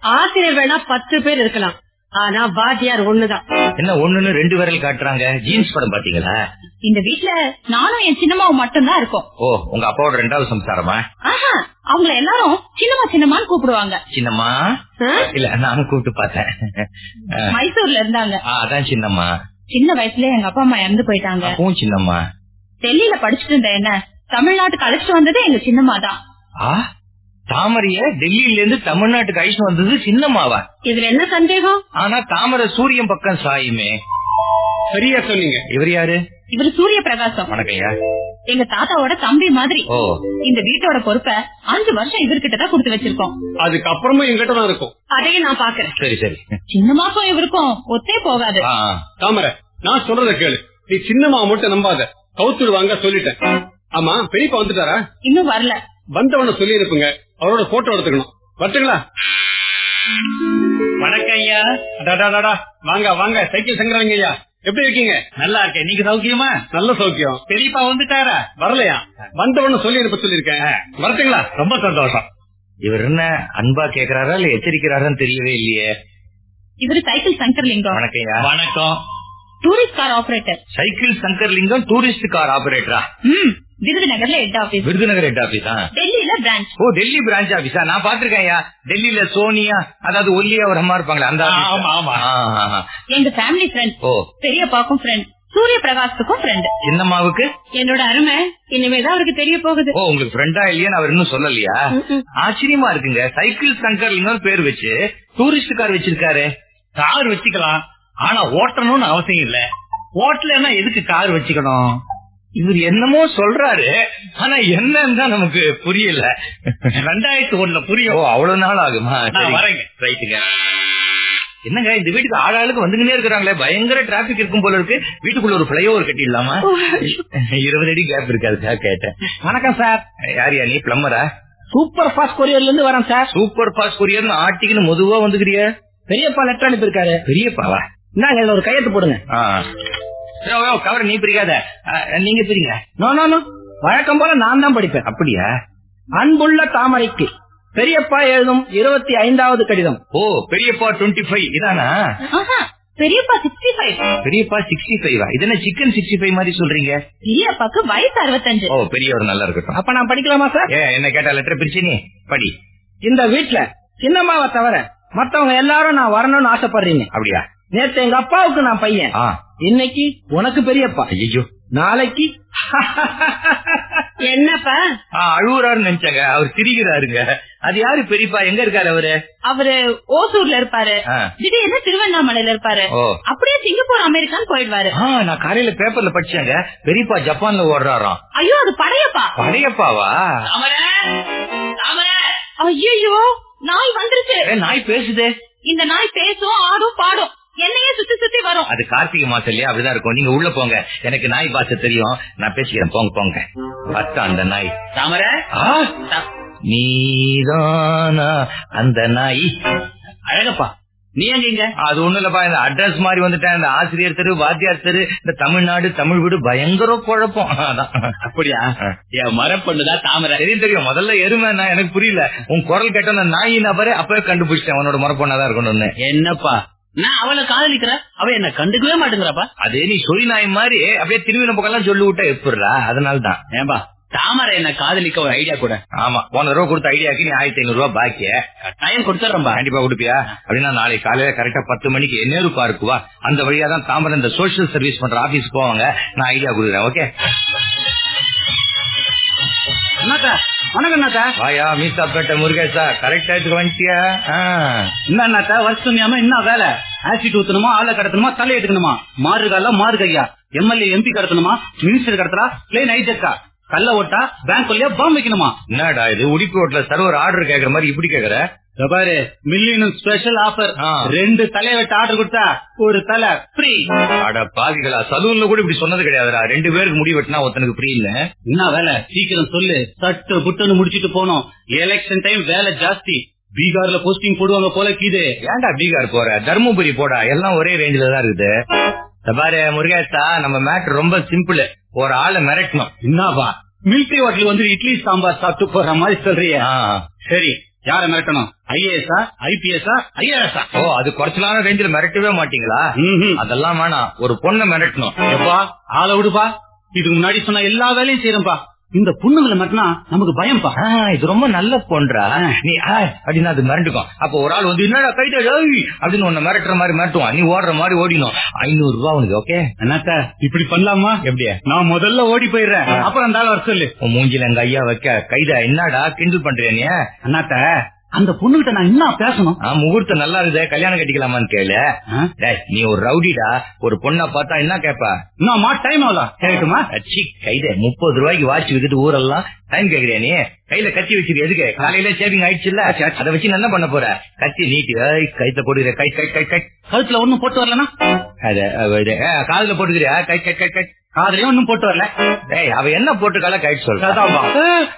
ஆசிரியர் வேணா பத்து பேர் இருக்கலாம். ஆனா வாத்தியார் ஒண்ணுதான். என்ன ஒண்ணுன்னு ரெண்டு விரல் காட்டுறாங்க? ஜீன்ஸ் படம் பாத்தீங்களா? இந்த வீட்டுல நானும் என் சின்னம்மாவும் மட்டும்தான் இருக்கோம். ஓ உங்க அப்பாவோட ரெண்டாவது சம்சாரமா? ஆஹா அவங்கள எல்லாரும் சின்னம்மா சின்னம்மான்னு கூப்பிடுவாங்க. சின்னம்மா? இல்ல நானும் கூப்பிட்டு பார்த்தேன். மைசூர்ல இருந்தாங்க. அதான் சின்னம்மா. சின்ன வயசுல எங்க அப்பா அம்மா இறந்து போயிட்டாங்க. அப்பவும் சின்னம்மா. டெல்லியில படிச்சுட்டு இருந்த என்ன? தமிழ்நாட்டுக்கு அழைச்சிட்டு வந்தது எங்க சின்னம்மா தான் தாமரைய டெல்லியில இருந்து தமிழ்நாட்டுக்கு அழிச்சு வந்தது சின்னம்மாவா? இதுல என்ன சந்தேகம்? ஆனா தாமரை சூரியன் பக்கம் சாயுமே. சரியா சொன்னீங்க. இவர் யாரு? இவர் சூரிய பிரகாசம் வணக்கம்யா. எங்க தாத்தாவோட தம்பி மாதிரி. இந்த வீட்டோட பொறுப்பை அஞ்சு வருஷம் இவர்கிட்ட தான் கொடுத்து வச்சிருக்கோம். அதுக்கப்புறமும் எங்கிட்ட தான் இருக்கும். அதையும் நான் பாக்குறேன் சரி சரி. சின்னமாக்கும் இவருக்கும் ஒத்தே போகாது. தாமரை நான் சொல்றத கேளு. நீ சின்னம்மா மட்டும் நம்பாத. கவுத்துடுவாங்க சொல்லிட்டேன். ஆமா பெரியப்பா வந்துட்டாரா? இன்னும் வரல. வந்தவன சொல்லி அனுப்புங்க அவரோட போட்டோ எடுத்துக்கணும். வரட்டுங்களா? வணக்கம் ஐயா. அடாடாடாடா. வாங்க வாங்க. சைக்கிள் சங்கரங்க ஐயா. எப்படி இருக்கீங்க? நல்லா இருக்கேன். நீங்க சௌக்கியமா? நல்ல சௌக்கியம். பெரியப்பா வந்துட்டாரா? வரலையா? வந்தவன சொல்லி அனுப்ப சொல்லிருக்கேன் வரட்டுங்களா? ரொம்ப சந்தோஷம். இவர் என்ன அன்பா கேக்குறாரா இல்ல எச்சரிக்கிறாரான்னு தெரியவே இல்லையே? இவரு சைக்கிள் சங்கர்லிங்கம் வணக்கம் ஐயா. வணக்கம். Tourist car operator cycle Sankaralingam tourist car ஆபரேட்டரா ம். விருதுநகர்ல ஹெட் ஆபீஸ் விருதுநகர் ஹெட் ஆபீஸா டெல்லியில பிரான்ச் ஓ டெல்லி பிரான்ச் ஆபீஸா நான் பாத்திருக்கேன் டெல்லியில சோனியா அதாவது ஒல்லியா ஒரு அம்மா இருப்பாங்களே அந்த. ஆமா, ஆமா. எங்க ஃபேமிலி ஃப்ரெண்ட் ஓ. பெரியப்பாக்கும் ஃப்ரெண்ட் சூரிய பிரகாஷுக்கும் ஃப்ரெண்ட் சின்னம்மாவுக்கு என்னோட அருமை. இனிமேதான் அவருக்கு தெரிய போகுது. ஓ உங்களுக்கு ஃப்ரெண்டா இல்லையா அவர் இன்னும் சொல்லலையா? ஆச்சரியமா இருக்குங்க. சைக்கிள் சங்கர்லிங்கம் பேர் வச்சு டூரிஸ்ட் கார் வச்சிருக்காரு. கார் வச்சுக்கலாம். ஆனா ஓட்டணும்னு அவசியம் இல்ல. ஓட்டலன்னா எதுக்கு கார் வச்சுக்கணும்? இவர் என்னமோ சொல்றாரு ஆனா என்னன்னு தான் நமக்கு புரியல. ரெண்டாயிரத்தி ஒண்ணுல புரியும். ஓ அவ்வளவு நாள் ஆகுமா? வரேங்க. ரைட்டுங்க. என்னங்க இந்த வீட்டுக்கு ஆளாளுக்கு வந்துகிட்டே இருக்கிறாங்களே பயங்கர டிராபிக் இருக்கும் போல இருக்கு. வீட்டுக்குள்ள ஒரு பிளைஓவர் கட்டிடலாமா? இருபது அடி கேப் இருக்கு அதுக்காக கேட்டேன். வணக்கம் சார் யார் யா நீ பிளம்பரா சூப்பர் ஃபாஸ்ட் கொரியர்ல இருந்து வரேன் சார் சூப்பர் ஃபாஸ்ட் கொரியர்னு ஆட்டிக்குன்னு மெதுவா வந்துக்கிறிய. பெரியப்பா லெட்டர் அனுப்பியிருக்காரு. பெரியப்பாவா? இந்தாங்க இதுல ஒரு கையெழுத்து போடுங்க. கவர் நீ பிரிக்காத. நீங்க பிரிங்க. No no no. வழக்கம் போல நான் தான் படிப்பேன். அப்படியா? அன்புள்ள தாமரைக்கு பெரியப்பா எழுதும் இருபத்தி ஐந்தாவது கடிதம். ஓ பெரியப்பா டுவெண்ட்டி ஃபைவ் இதானா பெரியப்பா சிக்ஸ்டி ஃபைவ் பெரியப்பா சிக்ஸ்டி ஃபைவா இது என்ன சிக்கன் சிக்ஸ்டி ஃபைவ் மாதிரி சொல்றீங்க? பெரியப்பாக்கு வயசு அறுபத்தஞ்சு. ஓ பெரியவர் நல்லா இருக்கட்டும். அப்ப நான் படிக்கலாமா சார் என்ன கேட்டா லெட்டர் பிரிச்சு நீ? படி. இந்த வீட்ல சின்னம்மாவை தவிர மத்தவங்க எல்லாரும் நான் வரணும்னு ஆசைப்படுறீங்க. அப்படியா? நேத்து எங்க அப்பாவுக்கு நான் பையன். இன்னைக்கு உனக்கு பெரியப்பா. ஐயோ நாளைக்கு என்னப்பா? அழுவுறாருன்னு நினைச்சாங்க. அவர் சிரிக்கிறாருங்க. அது யாரு பெரியப்பா? எங்க இருக்காரு அவரு? அவரு ஓசூர்ல இருப்பாரு. திடீர்னு திருவண்ணாமலையில இருப்பாரு. அப்படியே சிங்கப்பூர் அமெரிக்கான்னு போயிடுவாரு. நான் காலையில பேப்பர்ல படிச்சேங்க. பெரியப்பா ஜப்பான்ல ஓடுறாராம். ஐயோ அது படையப்பா. படையப்பாவா? ஐயோ நாய் வந்துருச்சு. நாய் பேசுதே. இந்த நாய் பேசும் ஆடும் பாடும். என்னையே சுத்தி சுத்தி வரும். அது கார்த்திகை மாசம் இல்லையா? அப்படிதான் இருக்கும். நீங்க உள்ள போங்க. எனக்கு நாய் பாச தெரியும். நான் பேசிக்கிறேன். போங்க போங்க. பத்தா அந்த நாய். தாமர? ஆ, நீதானா? அந்த நாய். அழகப்பா. நீ எங்க அது ஒண்ணு இல்லப்பா. இந்த அட்ரஸ் மாதிரி வந்துட்டேன். இந்த ஆசிரியர் தெரு வாத்தியார் தெரு இந்த தமிழ்நாடு தமிழ் வீடு பயங்கர குழப்பம். அப்படியா? என் மரப்பொண்ணுதான் தாமரை? தெரியும் தெரியும். முதல்ல எருமை நான் எனக்கு புரியல. உன் குரல் கேட்ட நாய் நபரே அப்பவே கண்டுபிடிச்சேன் உன்னோட முறப்பொண்ணாதான் இருக்கணும்னு. என்னப்பா? நான் அவளை காதலிக்கிற? அவ என்ன கண்டுக்கவே மாட்டேங்கிறப்பா. அதே நீ சொறி நாய் மாதிரி அப்படியே திரும்பின பக்கம் சொல்லி விட்டா எப்படிடா? அதனாலதான். ஏன்பா தாமரை என்ன காதலிக்க ஒரு ஐடியா கூட. ஆமா போன தடவை கொடுத்த ஐடியாக்கு நீ ஆயிரத்தி ஐநூறு ரூபாய் பாக்கிய. டைம் கொடுத்துறேன்பா. கண்டிப்பா கொடுப்பியா? அப்படின்னா நாளைக்கு காலையில கரெக்டா பத்து மணிக்கு நேரு பார்க்குவா அந்த வழியா தான் தாம்பரம் இந்த சோசியல் சர்வீஸ் பண்ற ஆபீஸ் போவாங்க. நான் ஐடியா கொடுக்குறேன் ஓகே அண்ணாக்கா வணக்கம் அண்ணாக்கா வாயா மீசாப்பேட்டை முருகேசா கரெக்ட் ஆயிட்டு வந்துட்டியா? ஆ. என்ன அண்ணாத்தா வருஷம் என்ன வேலை? ஆசிட் ஊத்தணுமா ஆளை கடத்தணுமா தலை எடுக்கணுமா? மாறுகால மாறுகையா எம்எல்ஏ எம்பி கடத்தணுமா? மினிஸ்டர் கடத்தலா? பிளேன் ஹைஜெக்கா கல்ல ஓட்டா பேங்க் பாம்பு வைக்கணுமா? என்னடா இது உடிப்பு ரோட்ல சர்வர் ஆர்டர் கேக்குற மாதிரி இப்படி கேக்குற? பாரு மில்லியன் ஸ்பெஷல் ஆஃபர். ரெண்டு தலையை வெட்ட ஆர்டர் கொடுத்தா ஒரு தலை ஃப்ரீ அட பாவிகளா சலூன்ல கூட இப்படி சொன்னது கிடையாதுடா. ரெண்டு பேருக்கு முடி வெட்டினா ஒருத்தனுக்கு ஃப்ரீ இல்ல. என்ன வேலை? சீக்கிரம் சொல்லு. சட்டு புட்டுன்னு முடிச்சிட்டு போனோம். எலெக்ஷன் டைம் வேலை ஜாஸ்தி. பீகார்ல போஸ்டிங் போடுவாங்க போல கீது. ஏன்டா பீகார் போற? தர்மபுரி போடா. எல்லாம் ஒரே ரேஞ்சில தான் இருக்குது. பாரு முருகேசா நம்ம மேட்ரு ரொம்ப சிம்பிள் ஒரு ஆளை மிரட்டணும். என்னவா? மிலிட்டரி ஹோட்டல் வந்து இட்லி சாம்பார் சாப்பிட்டு போற மாதிரி சொல்றியா. சரி யார மிரட்டணும்? ஐஏஎஸ்ஆ ஐபிஎஸ்ஆ ஐஆர்எஸ்ஆ ஓ அது குறைச்சலான ரேஞ்சில மிரட்டவே மாட்டீங்களா? அதெல்லாம் வேணாம். ஒரு பொண்ணை மிரட்டணும். எப்பா? ஆளை விடுப்பா. இதுக்கு முன்னாடி சொன்ன எல்லா வேலையும் செய்யறேன்பா இந்த பொண்ணுங்களை மட்டும்னா நமக்கு பயம்பா. ஆ, இது ரொம்ப நல்ல பொன்றா. நீ அப்படின்னு அது மிரண்டுக்கும் அப்ப ஒரு ஆள் வந்து என்னடா கைது அப்படின்னு உன்னை மிரட்டுற மாதிரி மிரட்டுவான். நீ ஓடுற மாதிரி ஓடினோம் ஐநூறு ரூபா உனக்கு ஓகே? அண்ணாத்த இப்படி பண்ணலாமா? எப்படியா நான் முதல்ல ஓடி போயிடுறேன். அப்புறம் அந்த ஆள் வர சொல்லு. உன் மூஞ்சில எங்க ஐயா வைக்க. கைதா என்னடா கிண்டல் பண்றியா நீ? அண்ணாத்த அந்த பொண்ணுகிட்ட நான் என்ன பேசணும்? முகூர்த்தம் நல்லா இருக்குது கல்யாணம் கட்டிக்கலாமான்னு கேளு. நீ ஒரு ரவுடிடா ஒரு பொண்ணை பார்த்தா என்ன கேப்பா? இன்னும் டைம் ஆகல கேட்குமா அச்சி கைத முப்பது ரூபாய்க்கு வாட்ச் வித்துட்டு ஊரெல்லாம் டைம் கேக்குறியா நீ? கையில கத்தி வச்சிருக்க எதுக்கு? காலையில சேவிங் ஆயிடுச்சுல்ல? அதை வச்சு நான் என்ன பண்ண போற? கத்தி நீட்டி ஏய், கைத்த கொடுக்குற கை கை கை கை. கழுத்துல ஒண்ணும் போட்டு வரலனா அது, அது, ஏ, காதுல போட்டுக்கிறியா? கை கை கை கை. காதலையும் ஒன்னும் போட்டு வரல. டேய் அவ என்ன போட்டுக்கால கைட்டு சொல்றா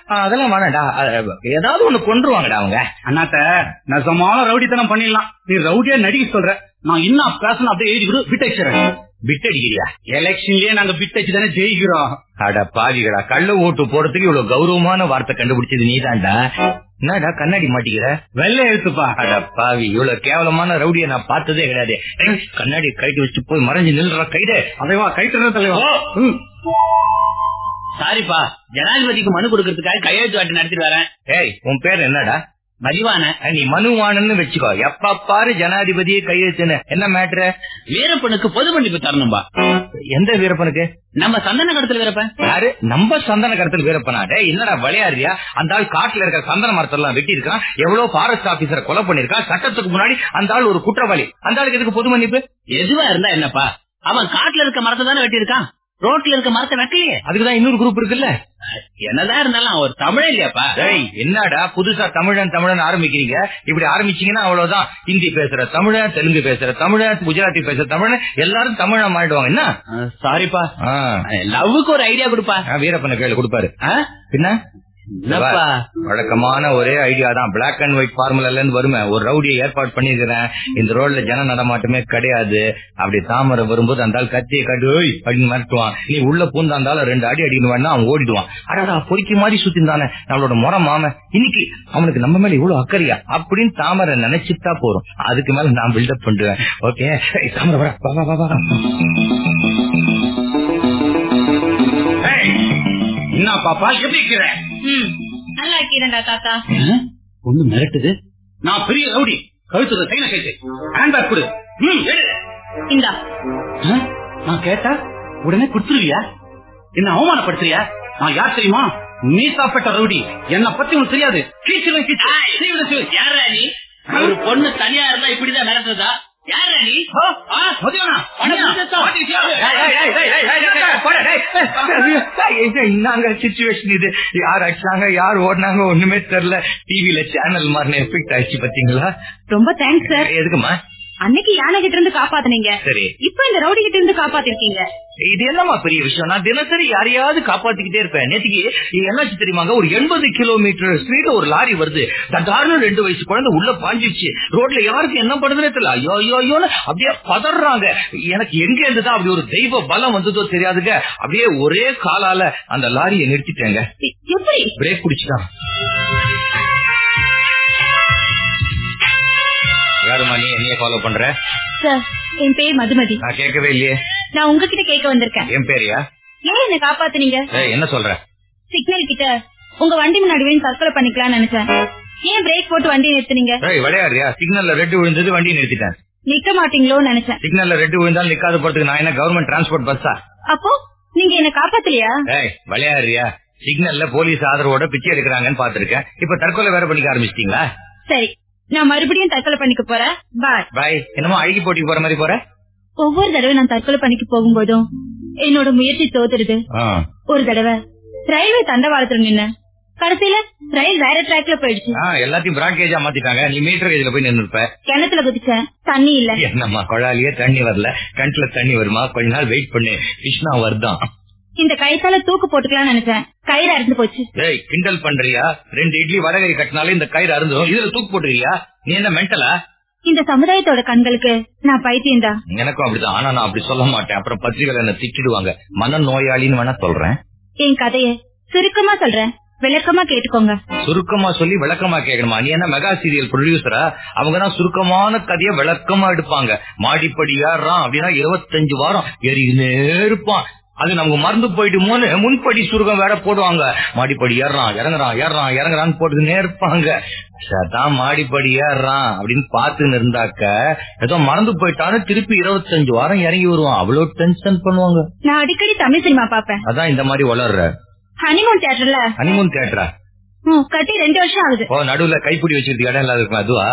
அதெல்லாம் வேணாடா ஏதாவது ஒண்ணு கொண்டுருவாங்கடா அவங்க. அண்ணாத்த நெசமான ரவுடித்தனம் பண்ணிடலாம். நீ ரவுடியா நடிக்க சொல்ற. நான் இன்னும் பேசணும் அப்படியே எழுதி கொடு பிட் அடிக்கிறியா எலெக்ஷன்லயே நாங்க பிட் அடிச்சு தானே ஜெயிக்கிறோம். அட பாவிகளா கள்ள ஓட்டு போறதுக்கு இவ்வளவு கௌரவமான வார்த்தை கண்டுபிடிச்சது நீதான்டா. என்னடா கண்ணாடி மாட்டிக்கிற? வெள்ளை எழுத்துப்பா. அட பாவி இவ்வளவு கேவலமான ரவுடிய நான் பார்த்ததே கிடையாது. கண்ணாடி கழட்டி வச்சுட்டு போய் மறைஞ்சு நில்ற கைடு. அதைவா கைட்டு தலைவா. சாரிப்பா ஜனாதிபதிக்கு மனு கொடுக்கறதுக்காக கையெழுத்து வாட்டி நடத்திட்டு வரேன். ஏய் உன் பேர் என்னடா? மதிவான நீ மனுவானன்னு வச்சுக்கோ. எப்ப பாரு ஜனாதிபதியே கையெழுத்துன்னு. என்ன மேட்ரு வீரப்பனுக்கு பொது மன்னிப்பு தரணும்பா. எந்த வீரப்பனுக்கு? நம்ம சந்தன கடத்தல் வீரப்பன் யாரு? நம்ம சந்தன கடத்தல் வீரப்பனா? டேய் என்னடா விளையாடுறியா? அந்த ஆள் காட்டுல இருக்க சந்தன மரத்தெல்லாம் வெட்டி இருக்கான் எவ்வளவு ஃபாரஸ்ட் ஆபீசரை கொலை பண்ணிருக்கான் சட்டத்துக்கு முன்னாடி அந்த ஆள் ஒரு குற்றவாளி. அந்த ஆளுக்கு எதுக்கு பொது மன்னிப்பு? எதுவா இருந்தா என்னப்பா? அவன் காட்டுல இருக்க மரத்தை தானே வெட்டியிருக்கான். ரோட்ல இருக்க மரத்தை வெட்டலையே அதுக்குதான் இன்னொரு குரூப் இருக்குல்ல? என்னதான் இருந்தாலும் அவன் ஒரு தமிழ் இல்லையாப்பா? என்னடா புதுசா தமிழன் தமிழன் ஆரம்பிக்கிறீங்க? இப்படி ஆரம்பிச்சீங்கன்னா அவ்வளவுதான். ஹிந்தி பேசுற தமிழன் தெலுங்கு பேசுற தமிழன் குஜராத்தி பேசுற தமிழன் எல்லாரும் தமிழா மாறிடுவாங்க. என்ன? சாரிப்பா. லவ்வுக்கு ஒரு ஐடியா கொடுப்பா. ஆ, வீரப்பன கையில கொடுப்பாரு. பின்ன? வழக்கமான ஒரே ஐடியா தான். பிளாக் அண்ட் ஒயிட் ஃபார்முலால இருந்து வருமே. ஒரு ரவுடியை ஏற்பாடு பண்ணிருக்கிறேன் இந்த ரோட்ல ஜன நடமாட்டமே கிடையாது. அப்படி தாமரை வரும்போது அந்த ஆள் கத்தியை காட்டு அப்படின்னு மிரட்டுவான். நீ உள்ள பூந்தா இருந்தாலும் ரெண்டு அடி அடிக்கணும் அவன் ஓடிடுவான். அடடா பொறிக்க மாதிரி சுத்திந்தானே நம்மளோட முறை மாம. இன்னைக்கு அவனுக்கு நம்ம மேல இவ்வளவு அக்கறையா? அப்படின்னு தாமரை நினைச்சுட்டா போறோம் அதுக்கு மேல நான் பில்டப் பண்ணுவேன் ஓகே தாமரை என்ன பாப்பா? எப்படி இருக்கிற? நல்லா இருக்கீரண்டா தாத்தா. ஒண்ணு மிரட்டுது? நான் பெரிய ரவுடி. கழுத்துல சைன கைட்டு. ஹேண்ட்பேக் கொடு. இந்தா? நான் கேட்டா உடனே குடுத்துருவியா? என்ன அவமானப்படுத்துறியா? நான் யார் தெரியுமா? நீ சாப்பிட்ட ரவுடி. என்ன பத்தி உனக்கு தெரியாது. சீவிடு. யாரா நீ? ஒரு பொண்ணு தனியா இருந்தா இப்படிதான் மிரட்டுறதா? யாரா அடிச்சாங்க யார் ஓடினாங்க ஒண்ணுமே தெரியல டிவில சேனல் மாதிரி எஃபெக்ட் ஆயிடுச்சு பாத்தீங்களா ரொம்ப தேங்க்ஸ் சார் எதுக்குமா அன்னைக்கு யானை கிட்ட இருந்து காப்பாத்துனீங்க. சரி. இப்ப இந்த ரவுடி கிட்ட இருந்து காப்பாத்திருக்கீங்க. இது என்னமா பெரிய விஷயம் நான் தினசரி யாரையாவது காப்பாத்திக்கிட்டே இருப்பேன். இது என்னாச்சு தெரியுமாங்க? ஒரு எண்பது கிலோமீட்டர் ஸ்பீட்ல ஒரு லாரி வருது. தட்டார்னு ரெண்டு வயசு குழந்தை உள்ள பாஞ்சிச்சு ரோட்ல யாருக்கு என்ன பண்றதுனே தெரியல. ஐயோ ஐயோ ஐயோன்னு அப்படியே பதறாங்க. எனக்கு எங்க இருந்துதான் அப்படி ஒரு தெய்வ பலம் வந்ததோ தெரியாதுங்க. அப்படியே ஒரே காலால அந்த லாரியை நிறுத்திட்டேங்க. எப்படி? பிரேக் பிடிச்சிட்டான் யாருமா நீ? என்னைய ஃபாலோ பண்ற? சார் என் பேர் மதுமதி. நான் கேட்கவே இல்லையே. நான் உங்ககிட்ட கேட்க வந்திருக்கேன். என் பேரியா? ஏன் என்ன காப்பாத்துனீங்க? என்ன சொல்ற? சிக்னல் கிட்ட உங்க வண்டி முன்னாடி தற்கொலை பண்ணிக்கலாம்னு நினைச்சேன். ஏன் பிரேக் போட்டு வண்டி நிறுத்துனீங்க? விளையாடுறியா? சிக்னல்ல ரெட் விழுந்தது வண்டி நிறுத்திட்டேன். நிக்க மாட்டீங்களோன்னு நினைச்சேன். சிக்னல்ல ரெட் விழுந்தாலும் நிக்காத போறதுக்கு நான் என்ன கவர்மெண்ட் டிரான்ஸ்போர்ட் பஸ்ஸா அப்போ நீங்க என்ன காப்பாத்தலையா? விளையாடுறியா? சிக்னல்ல போலீஸ் ஆதரவோட பிச்சை எடுக்கிறாங்கன்னு பாத்திருக்கேன் இப்ப தற்கொலை வேற பண்ணிக்க ஆரம்பிச்சிட்டீங்களா? சரி நான் மறுபடியும் தற்கொலை பண்ணிக்க போறேன். பாய் பாய் என்னமோ அழுகி போட்டிக்கு போற மாதிரி போற? ஒவ்வொரு தடவை நான் தற்கொலை பண்ணிக்க போகும்போதும் என்னோட முயற்சி தோத்துருது. ஒரு தடவை ரயில்வே தண்டவாளத்துல நின்ன கடைசியில ரயில் வேற ட்ராக்ல போயிடுச்சு. எல்லாத்தையும் பிராட்கேஜா மாத்திட்டாங்க. நீ மீட்டர் கேஜ்ல போய் நின்று இருப்ப கிணத்துல குதிச்சேன். தண்ணி இல்ல. என்னம்மா குழாலியே தண்ணி வரல. கண்ணுல தண்ணி வருமா? கொஞ்ச நாள் வெயிட் பண்ணு. கிருஷ்ணா வருதான். இந்த கைத்தால தூக்கு போட்டுக்கலாம்னு நினைச்சேன். கயிறு அறுந்து போச்சு. ஏய் கிண்டல் பண்றியா? ரெண்டு இட்லி வடகை கட்டினாலே இந்த கயிறு அருந்தும் இதுல தூக்கு போட்டுருக்கியா நீ என்ன மென்டலா? இந்த சமுதாயத்தோட கண்களுக்கு நான் பைத்தியம் தான் எனக்கும் அப்படிதான். ஆனா நான் அப்படி சொல்ல மாட்டேன். அப்புறம் பத்திரிகைகள் என்ன திட்டிடுவாங்க. மன நோயாளின்னு வேணா சொல்றேன். என் கதைய சுருக்கமா சொல்றேன். விளக்கமா கேட்டுக்கோங்க. சுருக்கமா சொல்லி விளக்கமா கேட்கணுமா? நீ என்ன மெகா சீரியல் ப்ரொடியூசரா அவங்க தான் சுருக்கமான கதையை விளக்கமா எடுப்பாங்க. மாடிப்படி ஏறான் அப்படின்னா இருபத்தஞ்சு வாரம் ஏறிக்கினே இருப்பான். அது நமக்கு மறந்து போயிடுமோன்னு முன்படி சுருக்கம் வேற போடுவாங்க. மாடிப்படி ஏறான் இறங்குறான் ஏறான் இறங்குறான்னு போட்டுக்கினே இருப்பாங்க அதான் மாடிப்படி ஏறான் அப்படின்னு பாத்துன்னு இருந்தாக்க ஏதோ மறந்து போயிட்டான்னு திருப்பி இருபத்தஞ்சு வாரம் இறங்கி வருவான். அவ்வளவு டென்ஷன் பண்ணுவாங்க. நான் அடிக்கடி தமிழ் சினிமா பாப்பேன் அதான் இந்த மாதிரி வளர்ற. ஹனிமூன் தியேட்டர்ல ஹனிமூன் தேட்டரா ம், கட்டி ரெண்டு வருஷம் ஆகுது. ஓ நடுவுல கைப்பிடி வச்சிருக்க இடம் இல்லாத இருக்கும்? அதுவா.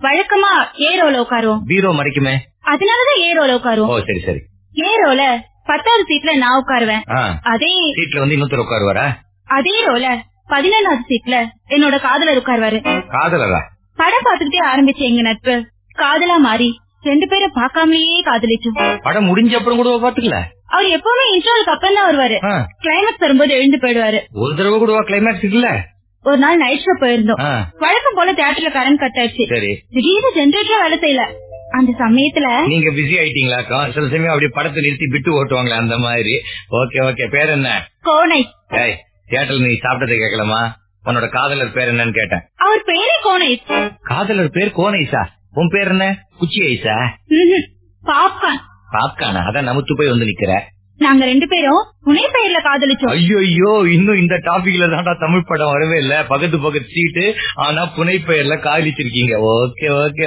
வழக்கமா ஏரோல உட்காருவோம். பீரோ மறைக்குமே? அதனாலதான் ஏரோல ஓ உட்காருவோம். சரி சரி. ஏரோல பத்தாவது சீட்ல நான் உட்காருவேன். அதே சீட்ல வந்து இன்னொருத்தர் உட்காருவாரா? அதே ரோல பதினேழாவது சீட்ல என்னோட காதலர் உட்காருவாரு. காதலரா? படம் பார்த்துக்கிட்டே ஆரம்பிச்ச எங்க நட்பு. காதலா மாறி ரெண்டு பேரும் பார்க்காமலேயே காதலிச்சோம் படம் முடிஞ்ச அப்புறம் கூட பாத்துக்கல அவர் எப்பவுமே இன்ட்ரோலுக்கு அப்புறம் தான் வருவாரு. கிளைமேக்ஸ் வரும்போது எழுந்து போயிடுவாரு. ஒரு தடவை கூட கிளைமேக்ஸ் இருக்குல்ல ஒரு நாள் நைட் ஷோ போயிருந்தோம். வழக்கம் போல தியேட்டர்ல கரண்ட் கட் ஆயிடுச்சு. திடீர்னு ஜெனரேட்டர் வேலை செய்யல. அந்த சமயத்துல நீங்க பிஸி ஆயிட்டீங்களாக்கா சில சமயம் அப்படி படத்தை நிறுத்தி விட்டு ஓட்டுவாங்களே அந்த மாதிரி. ஓகே ஓகே பேர் என்ன? கோனை. தியேட்டர்ல நீ சாப்பிட்டதை கேட்கலாமா உன்னோட காதலர் பேர் என்னன்னு கேட்டேன். அவர் பேரே கோனை. காதலர் பேர் கோனைசா உன் பேர் என்ன? குச்சி ஐசா பாப்கார்ன் பாப்கானா. அதான் நமுத்து போய் வந்து நிக்கிற. நாங்க ரெண்டு பேரும் புனை பெயர்ல காதலிச்சோம். ஐயோ ஐயோ இன்னும் இந்த டாபிக்ல தான்டா தமிழ் படம் வரவே இல்ல. பக்கத்து பக்கத்து சீட்டு ஆனா புனை பெயர்ல காதலிச்சிருக்கீங்க. ஓகே ஓகே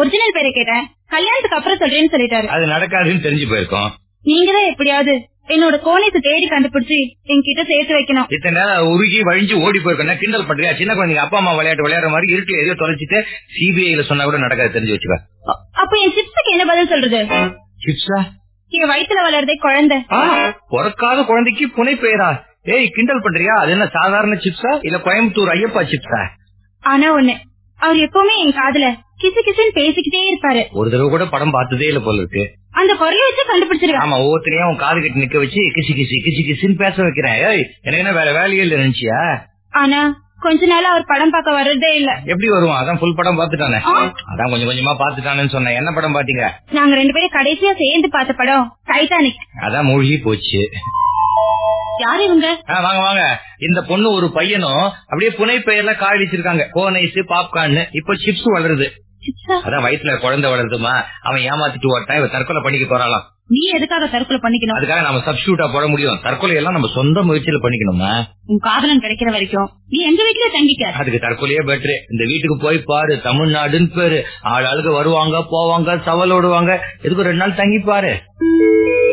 ஒரிஜினல் பேரை கேட்டேன். கல்யாணத்துக்கு அப்புறம் சொல்றேன்னு சொல்லிட்டாரு. அது நடக்காதுன்னு தெரிஞ்சு போயிருக்கோம். நீங்க தான் எப்படியாவது என்னோட கோனைத்தை தேடி கண்டுபிடிச்சு என்கிட்ட சேர்த்து வைக்கணும். இத்தனை உருகி வழிஞ்சு ஓடி போயிருக்கேன் கிண்டல் பண்றியா? சின்ன குழந்தைங்க அப்பா அம்மா விளையாட்டு விளையாடுற மாதிரி இருட்டுல எதையோ தொலைச்சிட்டு சிபிஐல சொன்னா கூட நடக்காது. தெரிஞ்சு வச்சுக்க. அப்ப என் சிப்ஸுக்கு என்ன பதில் சொல்றது? சிப்ஸா? என் வயித்துல வளர்றதே குழந்தை. பிறக்காத குழந்தைக்கு புனை பெயரா? ஏய் கிண்டல் பண்றியா? அது என்ன சாதாரண சிப்ஸா இல்ல கோயம்புத்தூர் ஐயப்பா சிப்ஸா ஆனா ஒண்ணு அவர் எப்பவுமே என் காதுல கிசு கிசுன்னு பேசிக்கிட்டே இருப்பாரு. ஒரு தடவை கூட படம் பார்த்ததே இல்ல போல இருக்கு. அந்த குரலை வச்சு கண்டுபிடிச்சிருக்கேன். ஆமா ஒவ்வொருத்தரையும் அவன் காது கட்டி நிக்க வச்சு கிசி கிசி கிசி கிசின்னு பேச வைக்கிறேன். ஏய் எனக்கு என்ன வேற வேலையே இல்ல நினைச்சியா? ஆனா கொஞ்ச நாள் அவர் படம் பார்க்க வர்றதே இல்ல. எப்படி வருவான்? அதான் ஃபுல் படம் பாத்துட்டானே அதான் கொஞ்சம் கொஞ்சமா பாத்துட்டானேன்னு சொன்னேன். என்ன படம் பாத்தீங்க நாங்க ரெண்டு பேரும் கடைசியா சேர்ந்து பார்த்த படம் டைட்டானிக் அதான் மூழ்கி போச்சு. யாரு இவங்க? வாங்க வாங்க. இந்த பொண்ணு ஒரு பையனும் அப்படியே புனை பெயர்ல காயடிச்சிருக்காங்க கோனைஸ் பாப்கார்ன் இப்ப சிப்ஸ் வளருது. அதான் வயிற்றுல குழந்தை வளருதுமா அவன் ஏமாத்திட்டு ஓட்டான் இவ தற்கொலை பண்ணிக்க போறாளாம். நீ எதுக்காக தற்கொலை பண்ணிக்கணும்? அதுக்காக நம்ம சப்ஸ்டியூட்டா போட முடியும். தற்கொலை எல்லாம் நம்ம சொந்த முயற்சியில பண்ணிக்கணுமா? உன் காதலன் கிடைக்கிற வரைக்கும் நீ எங்க வீட்டுல தங்கிக்க? அதுக்கு தற்கொலையே பெட்ரு இந்த வீட்டுக்கு போய் பாரு தமிழ்நாடுன்னு பேரு. ஆள் ஆளுக்கு வருவாங்க போவாங்க சவல் ஓடுவாங்க. எதுக்கு ரெண்டு நாள் தங்கி பாரு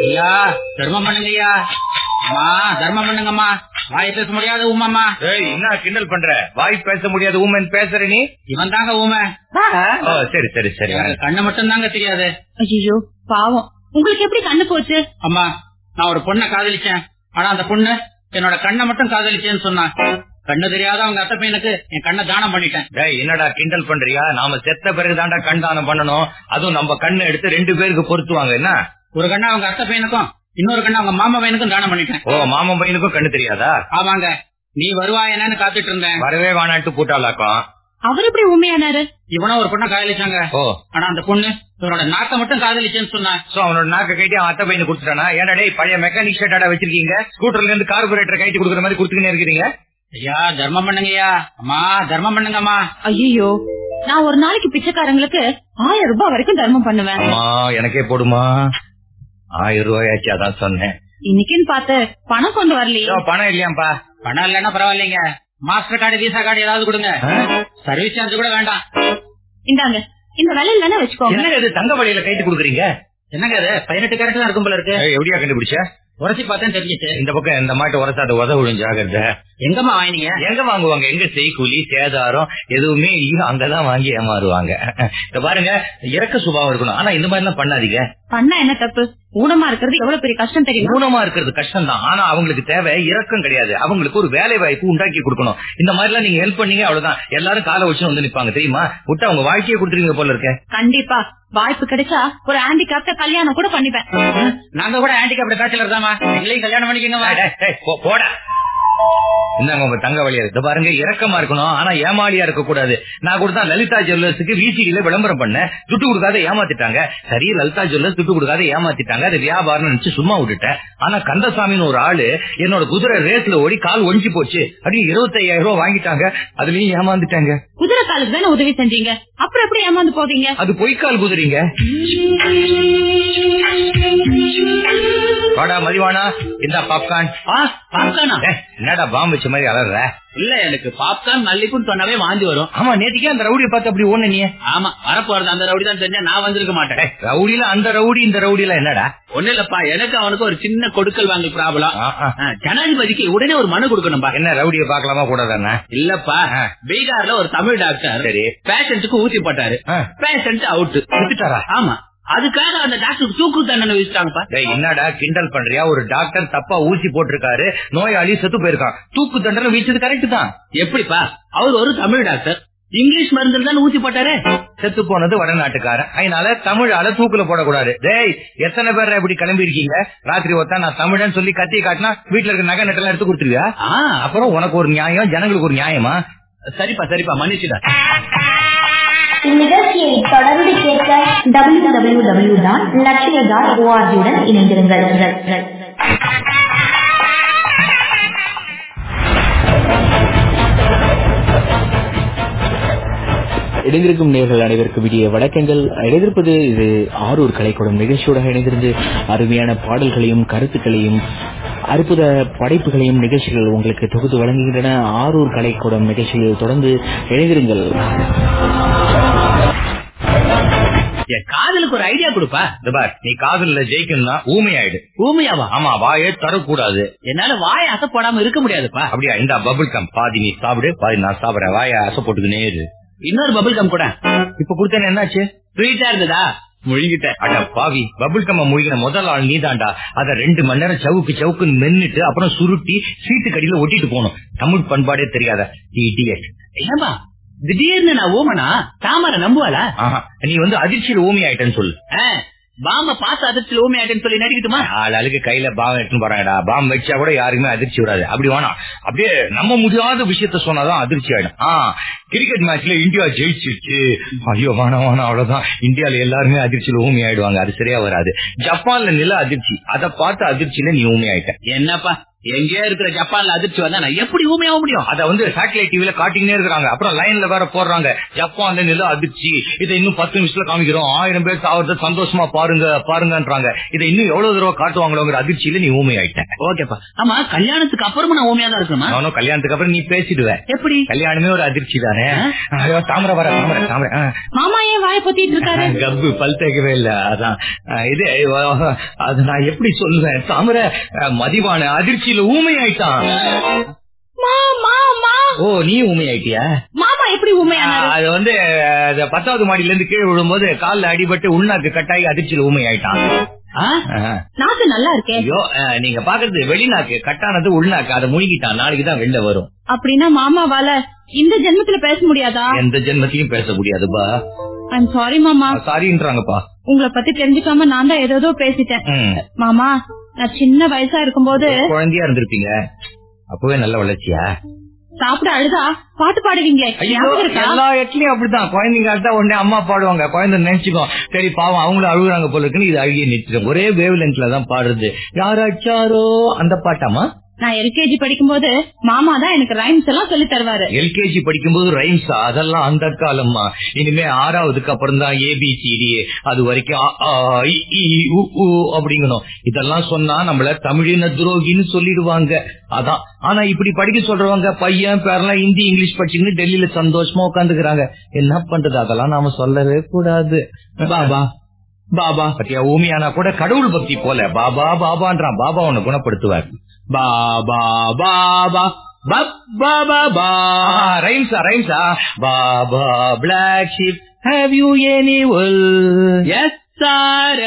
ஐயா தர்மம் பண்ணுங்க ஐயா அம்மா தர்மம் பண்ணுங்கம்மா. வாய் பேச முடியாத ஏய் என்ன கிண்டல் பண்ற? வாய் பேச முடியாது ஊமன் பேசுற நீ? இவன் தாங்க சரி சரி சரி. கண்ணு மட்டும் தாங்க தெரியாது. ஐயோ பாவம். உங்களுக்கு எப்படி கண்ணு போச்சு? அம்மா நான் ஒரு பொண்ணை காதலிச்சேன். ஆனா அந்த பொண்ணு என்னோட கண்ணை மட்டும் காதலிச்சேன்னு சொன்னான் கண்ணு தெரியாத அவங்க அத்தை பையனுக்கு என் கண்ணை தானம் பண்ணிட்டேன். டேய் என்னடா கிண்டல் பண்றியா? நாம செத்த பிறகு தாண்டா கண் தானம் பண்ணணும். அதுவும் நம்ம கண்ணை எடுத்து ரெண்டு பேருக்கு பொருத்துவாங்க என்ன? ஒரு கண்ணை அவங்க அத்தை பையனுக்கும் இன்னொரு கண்ணை அவங்க மாமா பையனுக்கும் தானம் பண்ணிட்டேன். ஓ மாமன் பையனுக்கும் கண்ணு தெரியாதா? ஆமாங்க. நீ வருவா என்னன்னு காத்துட்டு இருந்தேன். வரவே வேணான்ட்டு பூட்டாளாக்கும் அவர் எப்படி உண்மையானாரு? இவனும் ஒரு பொண்ணை காதலிச்சாங்க. ஓ. ஆனா அந்த பொண்ணு இவனோட நாக்கை மட்டும் காதலிச்சேன்னு சொன்னா. சோ அவனோட நாக்க கைட்டி அவன் அத்தை பையனு கொடுத்துட்டானா? ஏன்னா டேய் பழைய மெக்கானிக் ஷர்ட்டாடா வச்சிருக்கீங்க? ஸ்கூட்டர்ல இருந்து கார்பரேட்டர் கைட்டி கொடுக்குற மாதிரி கொடுத்துக்கினே இருக்கிறீங்க. ஐயா தர்மம் பண்ணுங்கய்யா. அம்மா தர்மம் பண்ணுங்கம்மா. ஐயோ நான் ஒரு நாளைக்கு பிச்சைக்காரங்களுக்கு ஆயிரம் ரூபாய் வரைக்கும் தர்மம் பண்ணுவேன். அம்மா எனக்கே போடுமா? ஆயிரம் ரூபாயாச்சு அதான் சொன்னேன். இன்னைக்குன்னு பார்த்து பணம் கொண்டு வரலையே. பணம் இல்லையாப்பா பணம் இல்லைன்னா பரவாயில்லைங்க. மாஸ்டர் கார்டு விசா கார்டு ஏதாவது கொடுங்க. சர்வீஸ் சார்ஜ் கூட வேண்டாம். இந்தாங்க. இந்த விலை இல்லன்னா வச்சுக்கோங்க. என்னங்க இது? தங்க வழியில கைட்டு கொடுக்குறீங்க? என்னங்க அது பதினெட்டு கேரட் தான் இருக்கும் போல இருக்கு. எப்படியா கண்டுபிடிச்ச? உரசி பார்த்தேன் தெரிஞ்சிச்சு. இந்த பக்கம் இந்த மாட்டு உரசாத உத ஜாகிரதை எங்கம்மா வாங்கினீங்க? எங்க வாங்குவாங்க? எங்க செய்கூலி சேதாரம் எதுவுமே இல்ல. அங்கதான் வாங்கி ஏமாறுவாங்க. இந்த பாருங்க இறக்க சுபாவம் இருக்கணும். ஆனா இந்த மாதிரி எல்லாம் பண்ணாதீங்க. பண்ணா என்ன தப்பு? ஊனமா இருக்கிறது எவ்வளவு பெரிய கஷ்டம் தெரியுமா? ஊனமா இருக்கிறது கஷ்டம் தான் ஆனா அவங்களுக்கு தேவை இறக்கம் கிடையாது. அவங்களுக்கு ஒரு வேலை வாய்ப்பு உண்டாக்கி கொடுக்கணும். இந்த மாதிரி எல்லாம் நீங்க ஹெல்ப் பண்ணீங்க அவ்வளவுதான். எல்லாரும் காலை வச்சு வந்து நிப்பாங்க. தெரியுமா? விட்டு அவங்க வாழ்க்கையை கொடுத்துருவீங்க போல இருக்க. கண்டிப்பா. வாய்ப்பு கிடைச்சா ஒரு ஹேண்டிகிராப்ட கல்யாணம் கூட பண்ணிப்பேன். நாங்க கூட ஹேண்டிகேப்ட் பேச்சுலர் தாமா எங்களையும் கல்யாணம் பண்ணிக்கோங்க போடா. இந்தாங்க உங்க தங்க வழியா இருக்கு. பாருங்க இறக்கமா இருக்கணும். ஆனா ஏமாளியா இருக்க கூடாது நான் கூட தான் லலிதா ஜுவல்லர்ஸுக்கு விசிடில விளம்பரம் பண்ணேன். துட்டு கொடுக்காத ஏமாத்திட்டாங்க. சரி லலிதா ஜுவல்லர்ஸ் துட்டு கொடுக்காத ஏமாத்திட்டாங்க. அது வியாபாரம் நினைச்சு சும்மா விட்டுட்டேன். ஆனா கந்தசாமின்னு ஒரு ஆளு என்னோட குதிரை ரேஸ்ல ஓடி கால் ஒஞ்சி போச்சு. அப்படின்னு இருபத்தி ஐயாயிரம் ரூபாய் வாங்கிட்டாங்க. அதுலயும் ஏமாந்துட்டாங்க. குதிரை காலுக்கு தானே உதவி செஞ்சீங்க? அப்புறம் எப்படி ஏமாந்து போவீங்க? அது பொய்க்கால் குதிரைங்க. வாடா மதிவானா? இந்த பாப்கார்ன் பாப்கார்னா என்னடா பாம்பு வச்ச மாதிரி அலற இல்ல எனக்கு பாப்கார்ன் மல்லிப்புன்னு சொன்னாவே வாந்தி வரும். ஆமா நேத்திக்கே அந்த ரவுடியை பார்த்து அப்படி ஓடுன நீ ஆமா வரப்போறது அந்த ரவுடி தான் தெரிஞ்சா நான் வந்திருக்க மாட்டேன். ரவுடியில அந்த ரவுடி இந்த ரவுடியில என்னடா? ஒண்ணு இல்லப்பா எனக்கு அவனுக்கு ஒரு சின்ன கொடுக்கல் வாங்கல் ப்ராப்ளம். ஜனாதிபதிக்கு உடனே ஒரு மனு கொடுக்கணும்பா என்ன ரவுடியை பார்க்கலாமா கூடாதானே இல்லப்பா. பீகார்ல ஒரு தமிழ் டாக்டர் சரி. பேஷண்ட்டுக்கு ஊசி போட்டாரு. Patient out? ஆமா. அதுக்காக அந்த டாக்டருக்கு தூக்கு தண்டனை விதிச்சிட்டாங்கப்பா என்னடா கிண்டல் பண்றியா? ஒரு டாக்டர் தப்பா ஊசி போட்டிருக்காரு நோயாளி செத்து போயிருக்கான். தூக்கு தண்டனை வீச்சது கரெக்ட் தான். எப்படிப்பா? அவர் ஒரு தமிழ் டாக்டர். இங்கிலீஷ் மருந்து தான் ஊத்தி போட்டாரு? செத்து போனது வடநாட்டுக்காரன். அதனால தமிழால தூக்குல போடக்கூடாது. டேய் எத்தனை பேர் இப்படி கிளம்பி இருக்கீங்க ராத்திரி ஒருத்தா நான் தமிழன் சொல்லி கத்தி காட்டினா வீட்டுல இருக்க நகை நட்டெல்லாம் எடுத்து கொடுத்துருவியா? அப்புறம் உனக்கு ஒரு நியாயம் ஜனங்களுக்கு ஒரு நியாயமா? சரிப்பா சரிப்பா மன்னிச்சுடா. இந்நிகழ்ச்சியை தொடர்ந்து கேட்க W W W dot Lakshya dot ஓஆர்ஜியுடன் இணைந்திருங்கள் இணைந்திருக்கும் நேர்கள் அனைவருக்கும் விடிய வணக்கங்கள். இணைந்திருப்பது இது ஆரூர் கலைக்கூடம் நிகழ்ச்சியோட இணைந்திருந்து அருமையான பாடல்களையும் கருத்துக்களையும் அற்புத படைப்புகளையும் நிகழ்ச்சிகள் உங்களுக்கு தொகுத்து வழங்குகின்றன. ஆரூர் கலைக்கூடம் நிகழ்ச்சியில் தொடர்ந்து இணைந்திருங்கள். என் காதலுக்கு ஒரு ஐடியா கொடுப்பா? இந்த பார் நீ காதல்ல ஜெயிக்கணும்னா ஊமையாயிடு. ஊமையாவா? ஆமா வாயே தரக்கூடாது. என்னால வாய அசை போடாம இருக்க முடியாதுப்பா. அப்படியா இந்த பபுள் கம் பாதி நீ சாப்பிடு பாதி நான் சாப்பிடுறேன். வாய அசை போட்டுக்கினே இரு. இன்னொரு பபிள் கம் கூட. இப்ப கொடுத்தேன்னு என்னாச்சு? ஸ்வீட்டா இருந்ததா? முழுங்கிட்டேன். அட பாவி பபுள் கம்ம முழுகின முதல் ஆள் நீதாண்டா அத ரெண்டு மணி நேரம் சவுக்கு சவுக்கு மென்னுட்டு அப்புறம் சுருட்டி சீட்டு கடியில ஒட்டிட்டு போகணும். தமிழ் பண்பாடே தெரியாத ஏன்பா திடீர்னு நான் ஓமனா? தாமரை நம்புவாளா? நீ வந்து அதிர்ச்சியில் ஊமி ஆயிட்டேன்னு சொல்லு. பாம்ப பார்த்து அதிர்ச்சியில் ஆயிட்டேன்னு சொல்லி நடிக்கட்டுமா? ஆள் அழுக்கு கையில பாம் எடுத்துன்னு போறாங்கடா. பாம் வச்சா கூட யாருக்குமே அதிர்ச்சி வராது. அப்படி வேணாம். அப்படியே நம்ப முடியாத விஷயத்த சொன்னாதான் அதிர்ச்சி ஆயிடும். கிரிக்கெட் மேட்ச்ல இந்தியா ஜெயிச்சிருச்சு. ஐயோ வேணாம் வேணாம் அவ்வளவுதான். இந்தியால எல்லாருமே அதிர்ச்சியில ஊமி ஆயிடுவாங்க. அது சரியா வராது. ஜப்பான்ல நில அதிர்ச்சி. அதை பார்த்து அதிர்ச்சியில நீ ஊமி ஆயிட்ட. என்னப்பா? எங்கேயோ இருக்கிற ஜப்பான்ல அதிர்ச்சி வந்தா நான் எப்படி ஊமையாக முடியும்? அத வந்து சேட்டலைட் டிவில காட்டினே இருக்காங்க அப்புறம் லைன்ல வேற போடுறாங்க. ஜப்பான்ல நில அதிர்ச்சி. இதை இன்னும் பத்து நிமிஷத்துல காமிக்கிறோம். ஆயிரம் பேர் சாவறத சந்தோஷமா பாருங்க பாருங்கன்றாங்க. இதை இன்னும் எவ்வளவு தடவை காட்டுவாங்களோங்கிற அதிர்ச்சியில நீ ஊமை ஆயிட்ட. ஓகேப்பா. ஆமா கல்யாணத்துக்கு அப்புறமா நான் ஊமையா தான் இருக்கணுமா? நானும் கல்யாணத்துக்கு அப்புறம் நீ பேசிடுவ. எப்படி? கல்யாணமே ஒரு அதிர்ச்சி தானே ஐயோ தாமரை வர தாமரை. மாமா ஏன் வாய பொத்திட்டு இருக்காரு? கப்பு பல் தேக்கவே இல்ல அதான். இது அது நான் எப்படி சொல்லுவேன் தாமரை மதிவான அதிர்ச்சியில ஊமை ஆயிட்டான் மாமா மா. ஓ நீ ஊமை ஆயிட்டியா மாமா எப்படி உண்மையானாரு அது வந்து பத்தாவது மாடியில இருந்து கீழே விழும்போது கால்ல அடிபட்டு உள்நாக்கு கட்டாயி அதிர்ச்சியில ஊமை ஆயிட்டான் ஆ? ஆ. நாக்கு நல்லா இருக்கே. ஐயோ நீங்க பாக்குறது வெளிநாக்கு கட்டானது உள்நாக்கு. அதை முழுகிட்டான் நாளைக்கு தான் வெளில வரும். அப்படின்னா மாமாவால இந்த ஜென்மத்துல பேச முடியாதா? எந்த ஜென்மத்தையும் பேச முடியாதுப்பா. ஐம் சாரி மாமா. சாரின்றாங்கப்பா. உங்களை பத்தி தெரிஞ்சுக்காம நான் தான் ஏதோ பேசிட்டேன். மாமா நான் சின்ன வயசா இருக்கும்போது குழந்தையா இருந்திருப்பீங்க. அப்பவே நல்ல வளர்ச்சியா? சாப்பிட அழுதா? பாட்டு பாடுவீங்க? எல்லா இடத்துலயும் அப்படித்தான். குழந்தைங்க அழுதா உடனே அம்மா பாடுவாங்க. குழந்தை நினைச்சுக்கோ சரி பாவம் அவங்களும் அழுகுறாங்க போல இருக்குன்னு இது அழுகிய நிறுத்திடும். ஒரே வேவ் லென்த்ல தான் பாடுறது. யாராச்சாரோ அந்த பாட்டாமா நான் எல்கேஜி படிக்கும்போது மாமா தான் எனக்கு ரைம்ஸ் எல்லாம் சொல்லி தருவாரு. எல்கேஜி படிக்கும்போது ரைம்ஸ் அதெல்லாம் அந்த காலம்மா. இனிமே ஆறாவதுக்கு அப்புறம் தான் ஏபிசிடி அது வரைக்கும் அப்படிங்கணும். இதெல்லாம் சொன்னா நம்மள தமிழின துரோகின்னு சொல்லிடுவாங்க. அதான். ஆனா இப்படி படிக்க சொல்றவங்க பையன் பேரெல்லாம் ஹிந்தி இங்கிலீஷ் படிச்சுன்னு டெல்லியில சந்தோஷமா உட்காந்துக்கிறாங்க என்ன பண்றது? அதெல்லாம் நாம சொல்லவே கூடாது. பாபா பாபா பத்தியா ஊமியானா கூட கடவுள் பக்தி போல. பாபா பாபான்றான். பாபா உன்னை குணப்படுத்துவார். பாபா பாபா பாபா பா ரைம்ஸா ரைம்ஸா baa black sheep have you any yes sir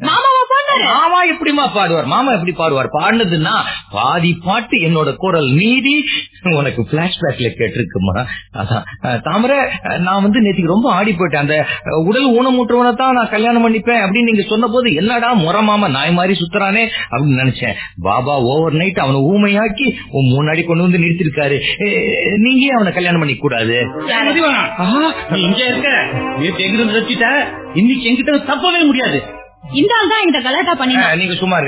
மாமாவா பாண்டாரு மாமா எப்படிமா பாடுவார்? மாமா எப்படி பாடுவார்? பாடுனதுன்னா பாதி பாட்டு என்னோட குரல் மீதி உனக்கு பிளாஷ்பேக்ல கேட்டிருக்குமா? அதான். தாமரை நான் வந்து நேற்றுக்கு ரொம்ப ஆடி போயிட்டேன் அந்த உடல் ஊனமுற்றவனை தான் நான் கல்யாணம் பண்ணிப்பேன் அப்படின்னு நீங்க சொன்ன போது என்னடா முறமாம நாய் மாதிரி சுத்துறானே அப்படின்னு நினைச்சேன். பாபா ஓவர் நைட் அவனை ஊமையாக்கி உன் முன்னாடி கொண்டு வந்து நிறுத்திருக்காரு. நீங்க அவனை கல்யாணம் பண்ணிக்க கூடாது? இங்க இருக்க. நேற்று இன்னைக்கு எங்கிட்ட தப்பவே முடியாது. இந்த ஆள் தான் என்கிட்ட கலாட்டா பண்ணி அஹ், நீங்க சும்மா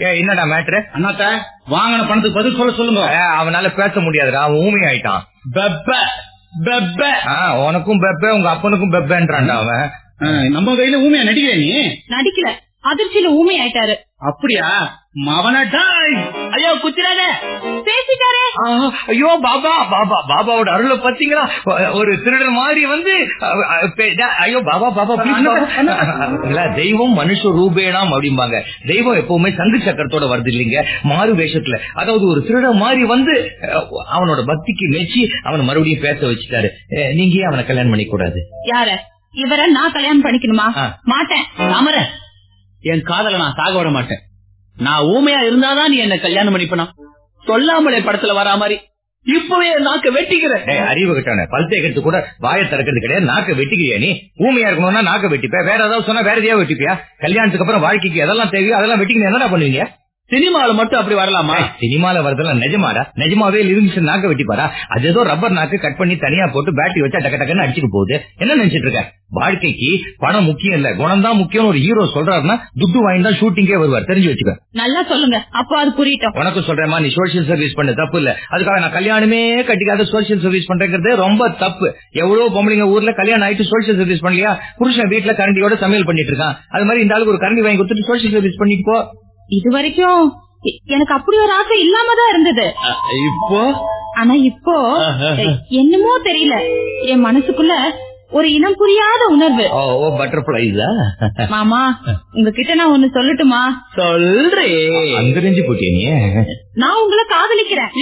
ஏய், என்னடா மேட்ரு அண்ணாத்த வாங்கின பணத்துக்கு பதில் சொல்ல சொல்லுங்க. அவனால பேச முடியாதுடா அவன் ஊமை ஆயிட்டான் பெப்ப பெப்ப. ஆ, உனக்கும் பெப்பே உங்க அப்பனுக்கும் பெப்பேன்றான்டா அவன். நம்ம கையில ஊமையா நடிக்கிற நீ? நடிக்கல. அதிர்ச்சியில ஊமை ஆயிட்டாரு அப்படியா? மவனட்டாய் ஐயோ குத்திராத பேசிட்டாரே. ஐயோ பாபா பாபா பாபாவோட அருளை பாத்தீங்களா ஒரு திருடன் மாதிரி வந்து ஐயோ பாபா பாபா தெய்வம் மனுஷ ரூபேணாம் அப்படிம்பாங்க. தெய்வம் எப்பவுமே சங்கு சக்கரத்தோட வருது இல்லைங்க. மாறு வேஷத்துல. அதாவது ஒரு திருடன் மாதிரி வந்து அவனோட பக்திக்கு மெச்சி அவனை மறுபடியும் பேச வச்சுட்டாரு. நீங்க அவனை கல்யாணம் பண்ணிக்க கூடாது? யார? இவரை நான் கல்யாணம் பண்ணிக்கணுமா. மாட்டேன். தாமர. என் காதல நான் சாக விட மாட்டேன். நான் ஊமையா இருந்தாதான் நீ என்ன கல்யாணம் பண்ணிப்பனா? சொல்லாமலே படத்துல வரா மாதிரி. இப்பவே நாக்க வெட்டிக்கிறேன். அறிவு கட்டான பல்தே கெடுத்து கூட வாயை திறக்கிறது கிடையாது. நாக்க வெட்டிக்கிறியா நீ? ஊமையா இருக்கணும்னா நாக்க வெட்டிப்ப. வேற ஏதாவது சொன்னா வேற எதையாவது வெட்டிப்பியா? கல்யாணத்துக்கு அப்புறம் வாழ்க்கைக்கு எதெல்லாம் தேவையோ அதெல்லாம் வெட்டிக்கணும் என்னடா பண்ணுவீங்க? சினிமால மட்டும் அப்படி வரலாமா? சினிமால வரதெல்லாம் நிஜமாடா? நிஜமாவே லிவிங்ஸ்டன் நாக்க வெட்டிப்பாரா? அது ஏதோ ரப்பர் நாக்கு கட் பண்ணி தனியா போட்டு பேட்டரி வச்சா டக்கு டக்குன்னு அடிச்சுட்டு போகுது. என்ன நினைச்சிட்டு இருக்க? வாழ்க்கைக்கு பணம் முக்கியம் இல்ல. குணம் தான் முக்கியம் ஒரு ஹீரோ சொல்றாருன்னா துட்டு வாங்கி தான் ஷூட்டிங்கே வருவார். தெரிஞ்சு வச்சுக்க. நல்லா சொல்லுங்க. அப்போ அது புரியட்டும். உனக்கு சொல்றேமா நீ சோசியல் சர்வீஸ் பண்ண தப்பு இல்ல. அதுக்காக நான் கல்யாணமே கட்டிக்காத சோசியல் சர்வீஸ் பண்றேங்கிறது ரொம்ப தப்பு. எவ்வளவு பொம்பளைங்க ஊர்ல கல்யாணம் ஆயிட்டு சோசியல் சர்வீஸ் பண்ணலையா? புருஷன் வீட்டுல கரண்டியோட சமையல் பண்ணிட்டு இருக்கான். அது மாதிரி இந்த ஆளுக்கு ஒரு கரண்டி வாங்கி கொடுத்துட்டு சோசியல் சர்வீஸ் பண்ணிட்டு போ. இது வரைக்கும் எ- எனக்கு அப்படி ஒரு ஆசை இல்லாம தான் இருந்தது. இப்போ? ஆனா இப்போ என்னமோ தெரியல. என் மனசுக்குள்ள ஒரு இனம் புரியாத உணர்வு. ஓ பட்டர்ஃபிளைஸா மாமா உங்ககிட்ட நான் ஒண்ணு சொல்லட்டுமா? சொல்றே அங்க ரெஞ்சு போட்டியா நீ? நான் உங்களை காதலிக்கிறேன்.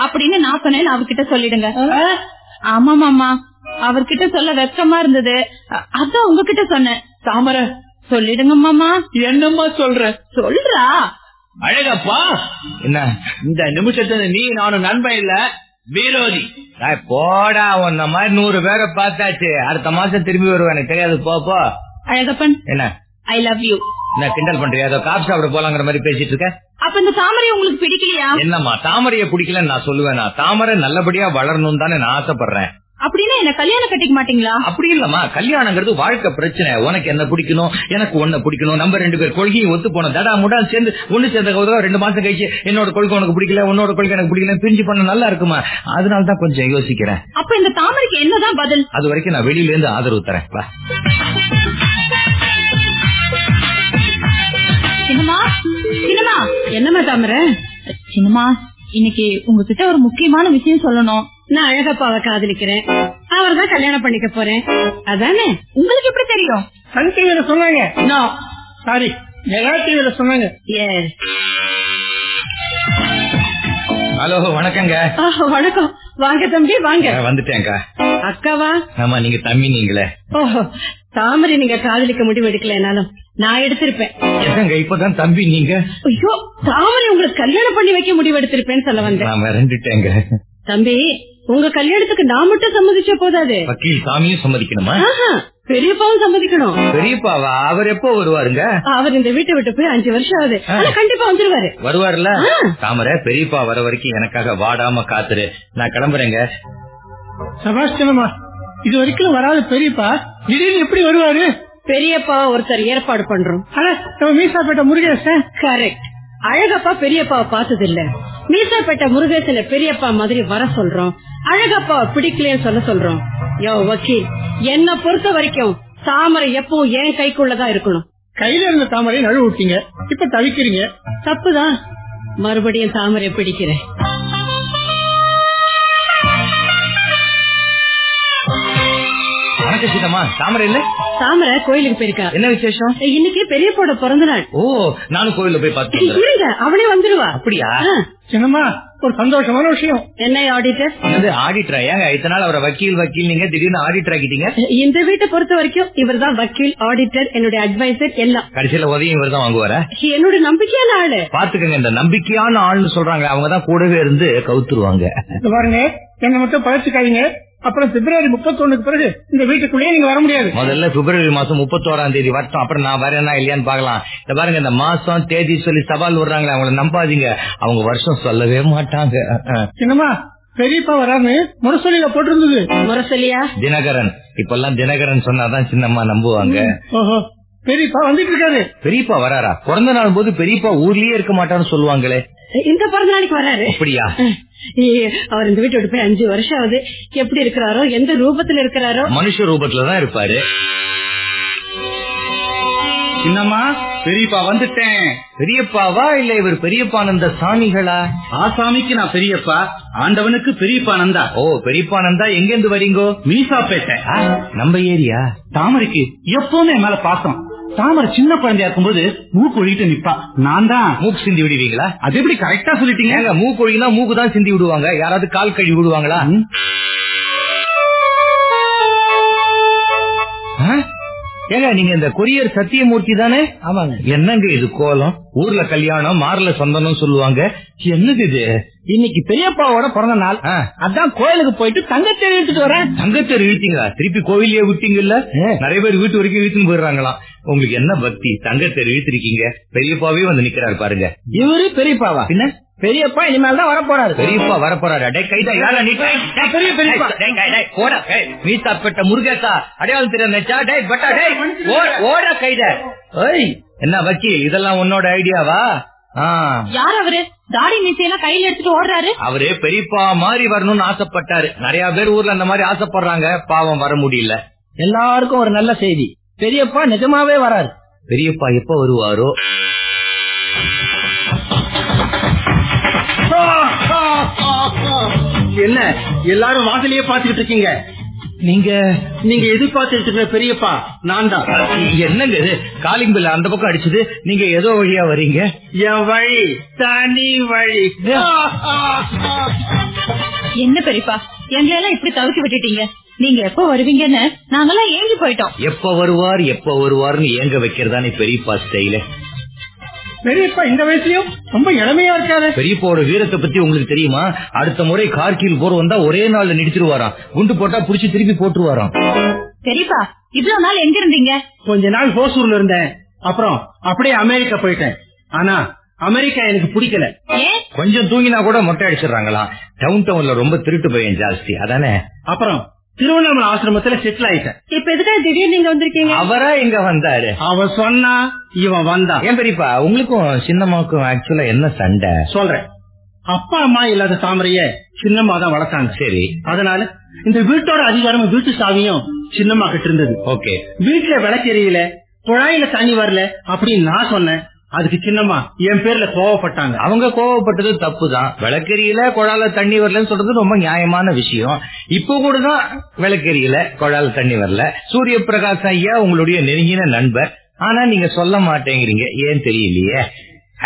அப்படின்னு நான் சொன்னேன். அவர்கிட்ட சொல்லிடுங்க. ஆமா மாமா. அவர்கிட்ட சொல்ல வெக்கமா இருந்தது. அதான் உங்ககிட்ட சொன்னேன். தாமரை சொல்லிடுங்க மாமா. என்னம்மா சொல்ற? சொல்றா. அழகப்பா. என்ன? இந்த நிமிஷத்துல நீ நானும் நண்பன் இல்ல விரோதி. போடா உன்ன மாதிரி நூறு பேரை பார்த்தாச்சு. அடுத்த மாசம் திரும்பி வருவேன் எனக்கு தெரியாது. போ போ. அழகப்பன். என்ன? ஐ லவ் யூ என்ன கிண்டல் பண்றியா? ஏதோ காப் சாப்பிட போலாங்கிற மாதிரி பேசிட்டு இருக்க? அப்ப இந்த தாமரை உங்களுக்கு பிடிக்கலையா? என்னம்மா தாமரைய பிடிக்கலன்னு நான் சொல்லுவேனா. தாமரை நல்லபடியா வளரணும் தானே நான் ஆசைப்படுறேன். அப்படின்னா என்ன கல்யாணம் கட்டிக்க மாட்டீங்களா? அப்படி இல்லம்மா. கல்யாணங்கிறது வாழ்க்கை பிரச்சனை. உனக்கு என்ன பிடிக்கணும்? எனக்கு ஒன்ன பிடிக்கணும். நம்ம ரெண்டு பேர் கொள்கையும் ஒத்து போனோம். தடா முடா சேர்ந்து ஒண்ணு சேர்ந்த ரெண்டு மாசம் கழிச்சு என்னோட கொள்கை உனக்கு பிடிக்கல உன்னோட கொள்கை எனக்கு பிடிக்கல பிரிஞ்சு பண்ண நல்லா இருக்குமா? அதனால தான் கொஞ்சம் யோசிக்கிறேன். அப்ப இந்த தாமரைக்கு என்னதான் பதில்? அது வரைக்கும் நான் வெளியில இருந்து ஆதரவு தரேன். வா. சின்னமா என்னம்மா தாமரை? சின்னமா இன்னைக்கு உங்ககிட்ட ஒரு முக்கியமான விஷயம் சொல்லணும். நான் அழகப்பாவை காதலிக்கிறேன். அவர் தான் கல்யாணம் பண்ணிக்க போறேன். அதானே? உங்களுக்கு எப்படி தெரியும்? சன் டிவில சொன்னாங்க. சாரி மெகா டிவில சொன்னாங்க. ஹலோ வணக்கங்க. வணக்கம். வாங்க தம்பி வாங்க. நான் வந்துட்டேன்க்கா. அக்காவா? ஆமா நீங்க தம்பி நீங்களே. ஓஹோ தாமரை நீங்க காதலிக்க முடிவு எடுக்கலனாலும் நான் எடுத்திருப்பேன். என்னங்க இப்பதான் தம்பி நீங்க? ஐயோ தாமரை உங்களுக்கு கல்யாணம் பண்ணி வைக்க முடிவு எடுத்திருப்பேன்னு சொல்ல வந்தேன். நான் மிரண்டுட்டேங்க. தம்பி உங்க கல்யாணத்துக்கு நான் மட்டும் சம்மதிச்ச போதாது. வக்கீல் சாமியும் சம்மதிக்கணுமா? பெரியப்பாவும் சம்மதிக்கணும். பெரியப்பாவா? அவர் எப்போ வருவாருங்க? அவர் இந்த வீட்டை விட்டு போய் அஞ்சு வருஷம் ஆகுது. ஆனா கண்டிப்பா வந்துருவாரு. வருவார்ல? தாமரை பெரியப்பா வர வரைக்கும் எனக்காக வாடாம காத்துரு. நான் கிளம்புறேங்க. சபாஷ்டனமா இது வரைக்கும் வராத பெரியப்பா. திடீர்னு எப்படி வருவாரு? பெரியப்பா ஒருத்தர் ஏற்பாடு பண்றோம். அட நம்ம மீசாப்பேட்டை முருகேசன். கரெக்ட் அழகப்பா பெரியப்பாவை பார்த்தது இல்ல மீசாப்பேட்டை முருகேசன பெரியப்பா மாதிரி வர சொல்றோம். அழகப்பாவை பிடிக்கலன்னு சொல்ல சொல்றோம். யோ வக்கீல் என்ன பொறுத்த வரைக்கும் தாமரை எப்பவும் என் கைக்குள்ளதான் இருக்கணும். கையில இருந்த தாமரை நழுவு விட்டீங்க. இப்ப தவிக்கிறீங்க. தப்புதான். மறுபடியும் தாமரை பிடிக்கிறேன். வணக்கம் சீதம்மா. தாமரை இல்ல? தாமரை கோயிலுக்கு போயிருக்கா. என்ன விசேஷம்? இன்னைக்கு பெரியப்பாவோட பிறந்த நாள். ஓ நானும் கோயில்ல போய். இருங்க அவளே வந்துருவா. அப்படியா? ஆ, சின்னம்மா ஒரு சந்தோஷமான விஷயம். என்ன ஆடிட்டர் என்னது ஆடிட்டரா ஏங்க இத்தனை நாள் அவரை வக்கீல் வக்கீல் நீங்க திடீர்னு ஆடிட்டர் ஆக்கிட்டீங்க? இந்த வீட்டை பொறுத்த வரைக்கும் இவர்தான் வக்கீல் ஆடிட்டர் என்னுடைய அட்வைசர் எல்லாம். கடைசியில உதவி இவர் தான் வாங்குவாரா என்னோட நம்பிக்கையான ஆளு. பாத்துக்கங்க இந்த நம்பிக்கையான ஆள்னு சொல்றாங்க அவங்க தான் கூடவே இருந்து கவுத்துருவாங்க. பாருங்க என்ன மட்டும் பழச்சுக்காதீங்க. அப்புறம் பிப்ரவரி முப்பத்தொன்னுக்கு பிறகு இந்த வீட்டுக்குள்ளேயே நீங்க வர முடியாது. முதல்ல பிப்ரவரி மாசம் முப்பத்தோராம் தேதி வரட்டும். அப்புறம் நான் வரேனா இல்லையான்னு பாக்கலாம் இந்த பாருங்க இந்த மாசம் தேதி சொல்லி சவால் விடுறாங்களே அவங்கள நம்பாதீங்க. அவங்க வருஷம் சொல்லவே மாட்டாங்க. சின்னம்மா பெரியப்பா வரான்னு முரசொலியில போட்டிருந்தது. முரசொலியா? தினகரன். இப்பெல்லாம் தினகரன் சொன்னாதான் சின்னம்மா நம்புவாங்க. பெரியப்பா வந்துட்டு இருக்காரு. பெரியப்பா வராரா? பிறந்த நாள் போது பெரியப்பா ஊர்லயே இருக்க மாட்டான்னு சொல்லுவாங்களே. இந்த பிறந்த நாளைக்கு வராரு அப்படியா அவர் இந்த வீட்டை விட்டு போய் அஞ்சு வருஷம் ஆகுது. எப்படி இருக்கிறாரோ எந்த ரூபத்துல இருக்கிறாரோ. மனுஷ ரூபத்துலதான் இருப்பாரு. சின்னம்மா பெரியப்பா வந்துட்டேன். பெரியப்பாவா இல்ல இவர் பெரியப்பானந்த சாமிகளா? ஆசாமிக்கு நான் பெரியப்பா. ஆண்டவனுக்கு பெரியப்பா நந்தா. ஓ பெரியப்பானந்தா எங்க இருந்து வரீங்கோ? மீசாப்பேட்டை ஆ, நம்ம ஏரியா? தாமரைக்கு எப்பவுமே என் மேல பாசம். தாமரை சின்ன குழந்தையா இருக்கும்போது மூக்கு ஒழிட்டு நிப்பா. நான் தான் மூக்கு சிந்தி விடுவீங்களா? அது எப்படி கரெக்டா சொல்லிட்டீங்க? மூக்கு ஒழினா மூக்கு தான் சிந்தி விடுவாங்க. யாராவது கால் கழுவி விடுவாங்களா? ஏங்க நீங்க இந்த கொரியர் சத்தியமூர்த்தி தானே? ஆமாங்க. என்னங்க இது கோலம்? ஊர்ல கல்யாணம் மார்ல சொந்தனம் சொல்லுவாங்க. என்னது இது? இன்னைக்கு பெரியப்பாவோட பிறந்த நாள். அதான் கோயிலுக்கு போயிட்டு தங்கத்தை எடுத்துட்டு வரேன். தங்கத்தை இழுத்தீங்களா? திருப்பி கோவிலையே விட்டீங்கல்ல? நிறைய பேர் வீட்டு வரைக்கும் இழுத்துன்னு போயிடுறாங்களாம். உங்களுக்கு என்ன பக்தி? தங்கத்தை இழுத்திருக்கீங்க. பெரியப்பாவே வந்து நிக்கிறாரு பாருங்க. இவரு பெரியப்பாவா? பின்ன? பெரியப்பா இனிமேல் தான் வரப்போறாரு. பெரியப்பா வரப்போறாரு. டே கைதா யாரா நீ பெரிய பெரியப்பா. டேய், டேய், டேய், போடா. டேய், மீசா பெட்ட முருகேசா அடையாளம் தெரிய நெச்சா டேய் பட்டா டேய் ஓட கைத ஏய் என்ன வக்கீல் இதெல்லாம் உன்னோட ஐடியாவா ஆ. யார் அவரு? தாடி மீசையெல்லாம் கையில எடுத்துட்டு ஓடுறாரு? அவரு பெரியப்பா மாதிரி வரணும்னு ஆசைப்பட்டாரு. நிறைய பேர் ஊர்ல அந்த மாதிரி ஆசைப்படுறாங்க. பாவம் வர முடியல. எல்லாருக்கும் ஒரு நல்ல செய்தி. பெரியப்பா நிஜமாவே வராரு. பெரியப்பா எப்ப வருவாரோ? என்ன? எல்லாரும் வாசலையே பாத்துக்கிட்டு இருக்கீங்க. நீங்க நீங்க எதிர்பார்த்துட்டு இருக்கிற பெரியப்பா நான் தான். என்னங்க இது? காலிங் பில் அந்த பக்கம் அடிச்சது. நீங்க ஏதோ வழியா வரீங்க? என் வழி தனி வழி. என்ன பெரியப்பா? எங்களை எல்லாம் இப்படி தவிர்த்து விட்டுட்டீங்க? நீங்க எப்ப வருவீங்கன்னு நாங்கெல்லாம் ஏங்கி போயிட்டோம். எப்ப வருவார் எப்ப வருவார்னு ஏங்க வைக்கிறதானே பெரியப்பா ஸ்டைல பெரியப்பா இந்த வயசுலயும் ரொம்ப இளமையா இருக்காரு. பெரியப்பாவோட வீரத்தை பத்தி உங்களுக்கு தெரியுமா? அடுத்த முறை கார்கில் போர் வந்தா ஒரே நாள்ல நிடிச்சிருவாராம். குண்டு போட்டா புடிச்சு திருப்பி போட்டுருவாராம். பெரியப்பா இவ்வளவு நாள் எங்க இருந்தீங்க? கொஞ்ச நாள் ஹோசூர்ல இருந்தேன். அப்புறம் அப்படியே அமெரிக்கா போயிட்டேன். ஆனா அமெரிக்கா எனக்கு பிடிக்கல. கொஞ்சம் தூங்கினா கூட மொட்டை அடிச்சிடுறாங்களாம். டவுன் டவுன்ல ரொம்ப திருட்டு பையன் ஜாஸ்தி. அதானே? அப்புறம் திருவண்ணாமலை ஆசிரமத்துல செட்டில் ஆயிட்டேன். இப்ப எதுக்காக திடீர்னு நீங்க வந்திருக்கீங்க? அவரா இங்க வந்தாரு. அவன் சொன்னா இவன் வந்தான் ஏன் பெரியப்பா உங்களுக்கும் சின்னம்மாவுக்கும் ஆக்சுவலா என்ன சண்டை? சொல்றேன். அப்பா அம்மா இல்லாத தாமரைய சின்னம்மா தான் வளர்த்தாங்க. சரி. அதனால இந்த வீட்டோட அதிகாரமும் வீட்டு சாவியும் சின்னம்மா கிட்ட இருந்தது. ஓகே. வீட்டுல விளக்கெரியல குழாயில தண்ணி வரல அப்படின்னு நான் சொன்னேன். அதுக்கு சின்னம்மா என் பேர்ல கோவப்பட்டாங்க. அவங்க கோவப்பட்டது தப்பு தான் விளக்கெரியல குழால தண்ணி வரலன்னு சொல்றது ரொம்ப நியாயமான விஷயம். இப்போ கூட தான் விளக்கெரியல குழால தண்ணி வரல. சூரிய பிரகாஷ் ஐயா உங்களுடைய நெருங்கின நண்பர். ஆனா நீங்க சொல்ல மாட்டேங்கிறீங்க. ஏன் தெரியலையே?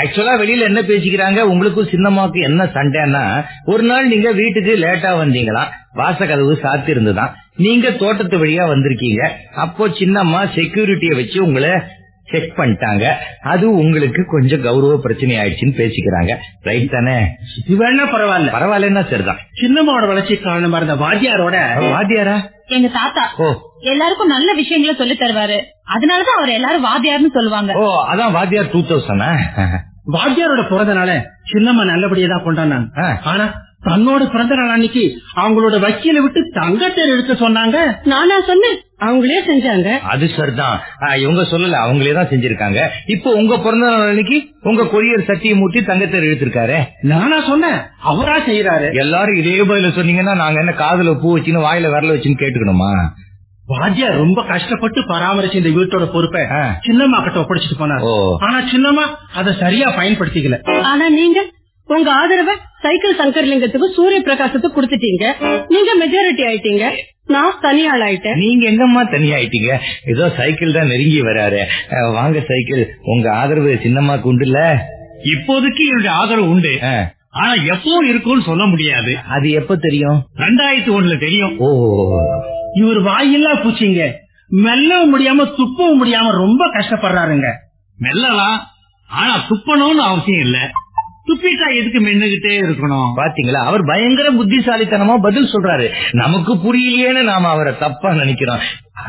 ஆக்சுவலா வெளியில என்ன பேசிக்கிறாங்க? உங்களுக்கும் சின்னம்மாவுக்கு என்ன சண்டைன்னா ஒரு நாள் நீங்க வீட்டுக்கு லேட்டா வந்தீங்களா? வாச கதவு சாத்தி இருந்துதான் நீங்க தோட்டத்து வழியா வந்திருக்கீங்க. அப்போ சின்னம்மா செக்யூரிட்டிய வச்சு உங்களை செக் பண்ணிட்டாங்க. அது உங்களுக்கு கொஞ்சம் கௌரவ பிரச்சனை ஆயிடுச்சுன்னு பேசிக்கிறாங்க. ரைட் தானே? வேணா பரவாயில்ல? பரவாயில்லன்னா சரிதான். சின்னம்மாவோட வளர்ச்சி காரணமா இருந்த வாத்தியாரோட வாத்தியாரா? எங்க தாத்தா. ஓ. எல்லாருக்கும் நல்ல விஷயங்களை சொல்லி தருவாரு. அதனாலதான் அவர் எல்லாரும் வாதியார்னு சொல்லுவாங்க. ஓ அதான் வாத்தியார் டூ தௌசண்ட் வாத்தியாரோட பிறந்தனால சின்னம்மா நல்லபடியா தான் கொண்டாடினாங்க. ஆனா தன்னோட பிறந்த நாள் அன்னைக்கு அவங்களோட வக்கீல விட்டு தங்கத்தேர் எடுக்க சொன்னாங்க? நானா சொன்னேன். அவங்களே செஞ்சாங்க. அது சரிதான். இவங்க சொல்லல அவங்களே தான் செஞ்சிருக்காங்க. இப்போ உங்க பிறந்த நாள் அன்னைக்கு உங்க கொரியர் சத்தியமூர்த்தி தங்கத்தேர் இழுத்திருக்காரு நானா சொன்னேன். அவரா செய்யறாரு எல்லாரும் இதே பதில சொன்னீங்கன்னா நாங்க என்ன காதுல பூ வச்சுன்னு வாயில விரல வச்சுன்னு கேட்டுக்கணுமா? வாத்தியார் ரொம்ப கஷ்டப்பட்டு பராமரிச்சு இந்த வீட்டோட பொறுப்பை. சின்னம்மா கிட்ட ஒப்படைச்சிட்டு போனார். ஆனா சின்னம்மா அதை சரியா பயன்படுத்திக்கல. ஆனா நீங்க? உங்க ஆதரவை சைக்கிள் சங்கர்லிங்கத்துக்கு சூரிய பிரகாசத்துக்கு கொடுத்துட்டீங்க. நீங்க மெஜாரிட்டி ஆயிட்டீங்க. நான் தனியாள் ஆயிட்டேன். நீங்க எங்கம்மா தனியாயிட்டீங்க ஏதோ சைக்கிள் தான் நெருங்கி வராரு. வாங்க சைக்கிள். உங்க ஆதரவு சின்னம்மாக்கு உண்டுல்ல இப்போதைக்கு என்னுடைய ஆதரவு உண்டு. ஆனா எப்போ இருக்கும்னு சொல்ல முடியாது. அது எப்ப தெரியும்? ரெண்டாயிரத்தி ஒண்ணுல தெரியும். ஓ. இவர் வாயில்லா பூச்சிங்க. மெல்லவும் முடியாம துப்பவும் முடியாம ரொம்ப கஷ்டப்படுறாருங்க. மெல்லலாம். ஆனா துப்பணும்னு அவசியம் இல்ல. துப்பிட்டா எதுக்கு மென்னுகிட்டே இருக்கணும்? பாத்தீங்களா? அவர் பயங்கர புத்திசாலித்தனமா பதில் சொல்றாரு. நமக்கு புரியலையேன்னு நாம அவரை தப்பா நினைக்கிறோம்.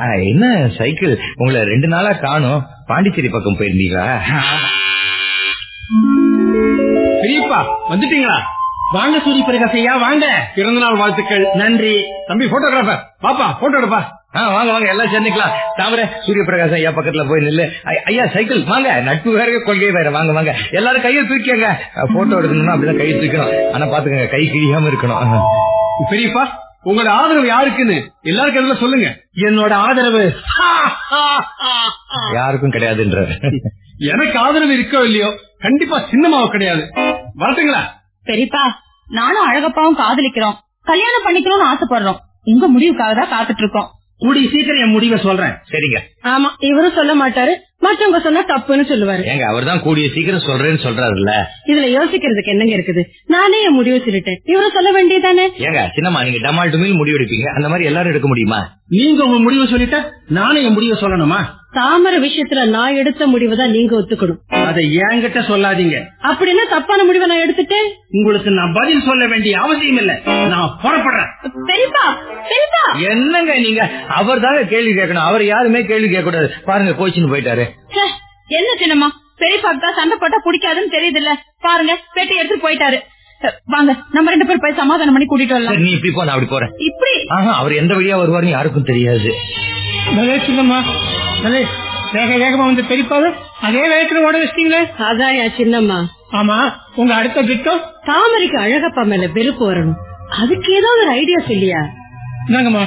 ஆ, என்ன சைக்கிள்? உங்களை ரெண்டு நாளா காணும். பாண்டிச்சேரி பக்கம் போயிருந்தீங்களா? பெரியப்பா வந்துட்டீங்களா? வாங்க சூரிய பிரகாஷ் வாங்க. பிறந்த நாள் வாழ்த்துக்கள். நன்றி. தம்பி போட்டோகிராஃபர் பாப்பா போட்டோ எடுப்பா. வாங்க வாங்க எல்லாம் சேர்ந்துக்கலாம். தாமரை சூரிய பிரகாஷ் ஐயா பக்கத்துல போய் நில்லு. ஐயா சைக்கிள் வாங்க. நட்பு வேற கொள்கை வேற. வாங்க வாங்க. எல்லாரும் கையை தூக்கிங்க போட்டோ எடுக்கணும்னா அப்படிதான் கையை தூக்கணும். ஆனா பாத்துக்கங்க கை கிழியாம இருக்கணும். பெரியப்பா உங்களோட ஆதரவு யாருக்குன்னு எல்லாருக்கும் எதுல சொல்லுங்க. என்னோட ஆதரவு. யாருக்கும் கிடையாதுன்ற எனக்கு ஆதரவு இருக்கோ இல்லையோ? கண்டிப்பா சின்னமாவு கிடையாது. வரட்டுங்களா? பெரியப்பா நானும் அழகப்பாவும் காதலிக்கிறோம். கல்யாணம் பண்ணிக்கணும்னு ஆசைப்படுறோம். உங்க முடிவுக்காக தான் காத்துட்டு இருக்கோம். கூடி சீக்கிரம் என் முடிவை சொல்றேன். சரிங்க. ஆமா இவரும் சொல்ல மாட்டாரு. மற்றவங்க சொன்னா தப்புன்னு சொல்லுவாரு. ஏங்க அவர் தான் கூடிய சீக்கிரம் சொல்றேன்னு சொல்றாருல்ல. இதுல யோசிக்கிறதுக்கு என்னங்க இருக்குது? நானே என் முடிவு சொல்லிட்டேன். இவரும் சொல்ல வேண்டியதானே ஏங்க சின்னம்மா நீங்க டமால் டுமில் முடிவு எடுப்பீங்க அந்த மாதிரி எல்லாரும் எடுக்க முடியுமா? நீங்க உங்க முடிவை சொல்லிட்டா நானும் என் முடிவை சொல்லணுமா? தாமரை விஷயத்துல நான் எடுத்த முடிவை தான் நீங்க ஒத்துக்கணும். அதை என்கிட்ட சொல்லாதீங்க. அப்படின்னா தப்பான முடிவை நான் எடுத்துட்டேன்? உங்களுக்கு நான் பதில் சொல்ல வேண்டிய அவசியம் இல்ல. நான் புறப்படுறேன். பெரியப்பா பெரியப்பா! என்னங்க நீங்க? அவர் தாங்க கேள்வி கேட்கணும். அவர் யாருமே கேள்வி கேட்க கூடாது பாருங்க கோச்சின்னு போயிட்டாரு. என்ன சின்னம்மா? பெரியப்பாக்கு தான் சண்டை போட்டா பிடிக்காதுன்னு தெரியுது இல்ல பாருங்க பெட்டி எடுத்துட்டு போயிட்டாரு. வாங்க நம்ம ரெண்டு பேரும் போய் சமாதானம் பண்ணி கூட்டிட்டு வரலாம். நீ இப்படி போ நான் அப்படி போறேன். இப்படி? ஆஹா அவர் எந்த வழியா வருவாருன்னு யாருக்கும் தெரியாது. சின்னம்மா வேக வேகமா வந்து பெரியப்பாரு அதே வேகத்துல ஓட வச்சிட்டீங்களே? அதான் சின்னம்மா. ஆமா உங்க அடுத்த திட்டம் தாமரைக்கு அழகப்பா மேல வெறுப்பு வரணும். அதுக்கு ஏதாவது ஒரு ஐடியா சொல்லியா? என்னங்கம்மா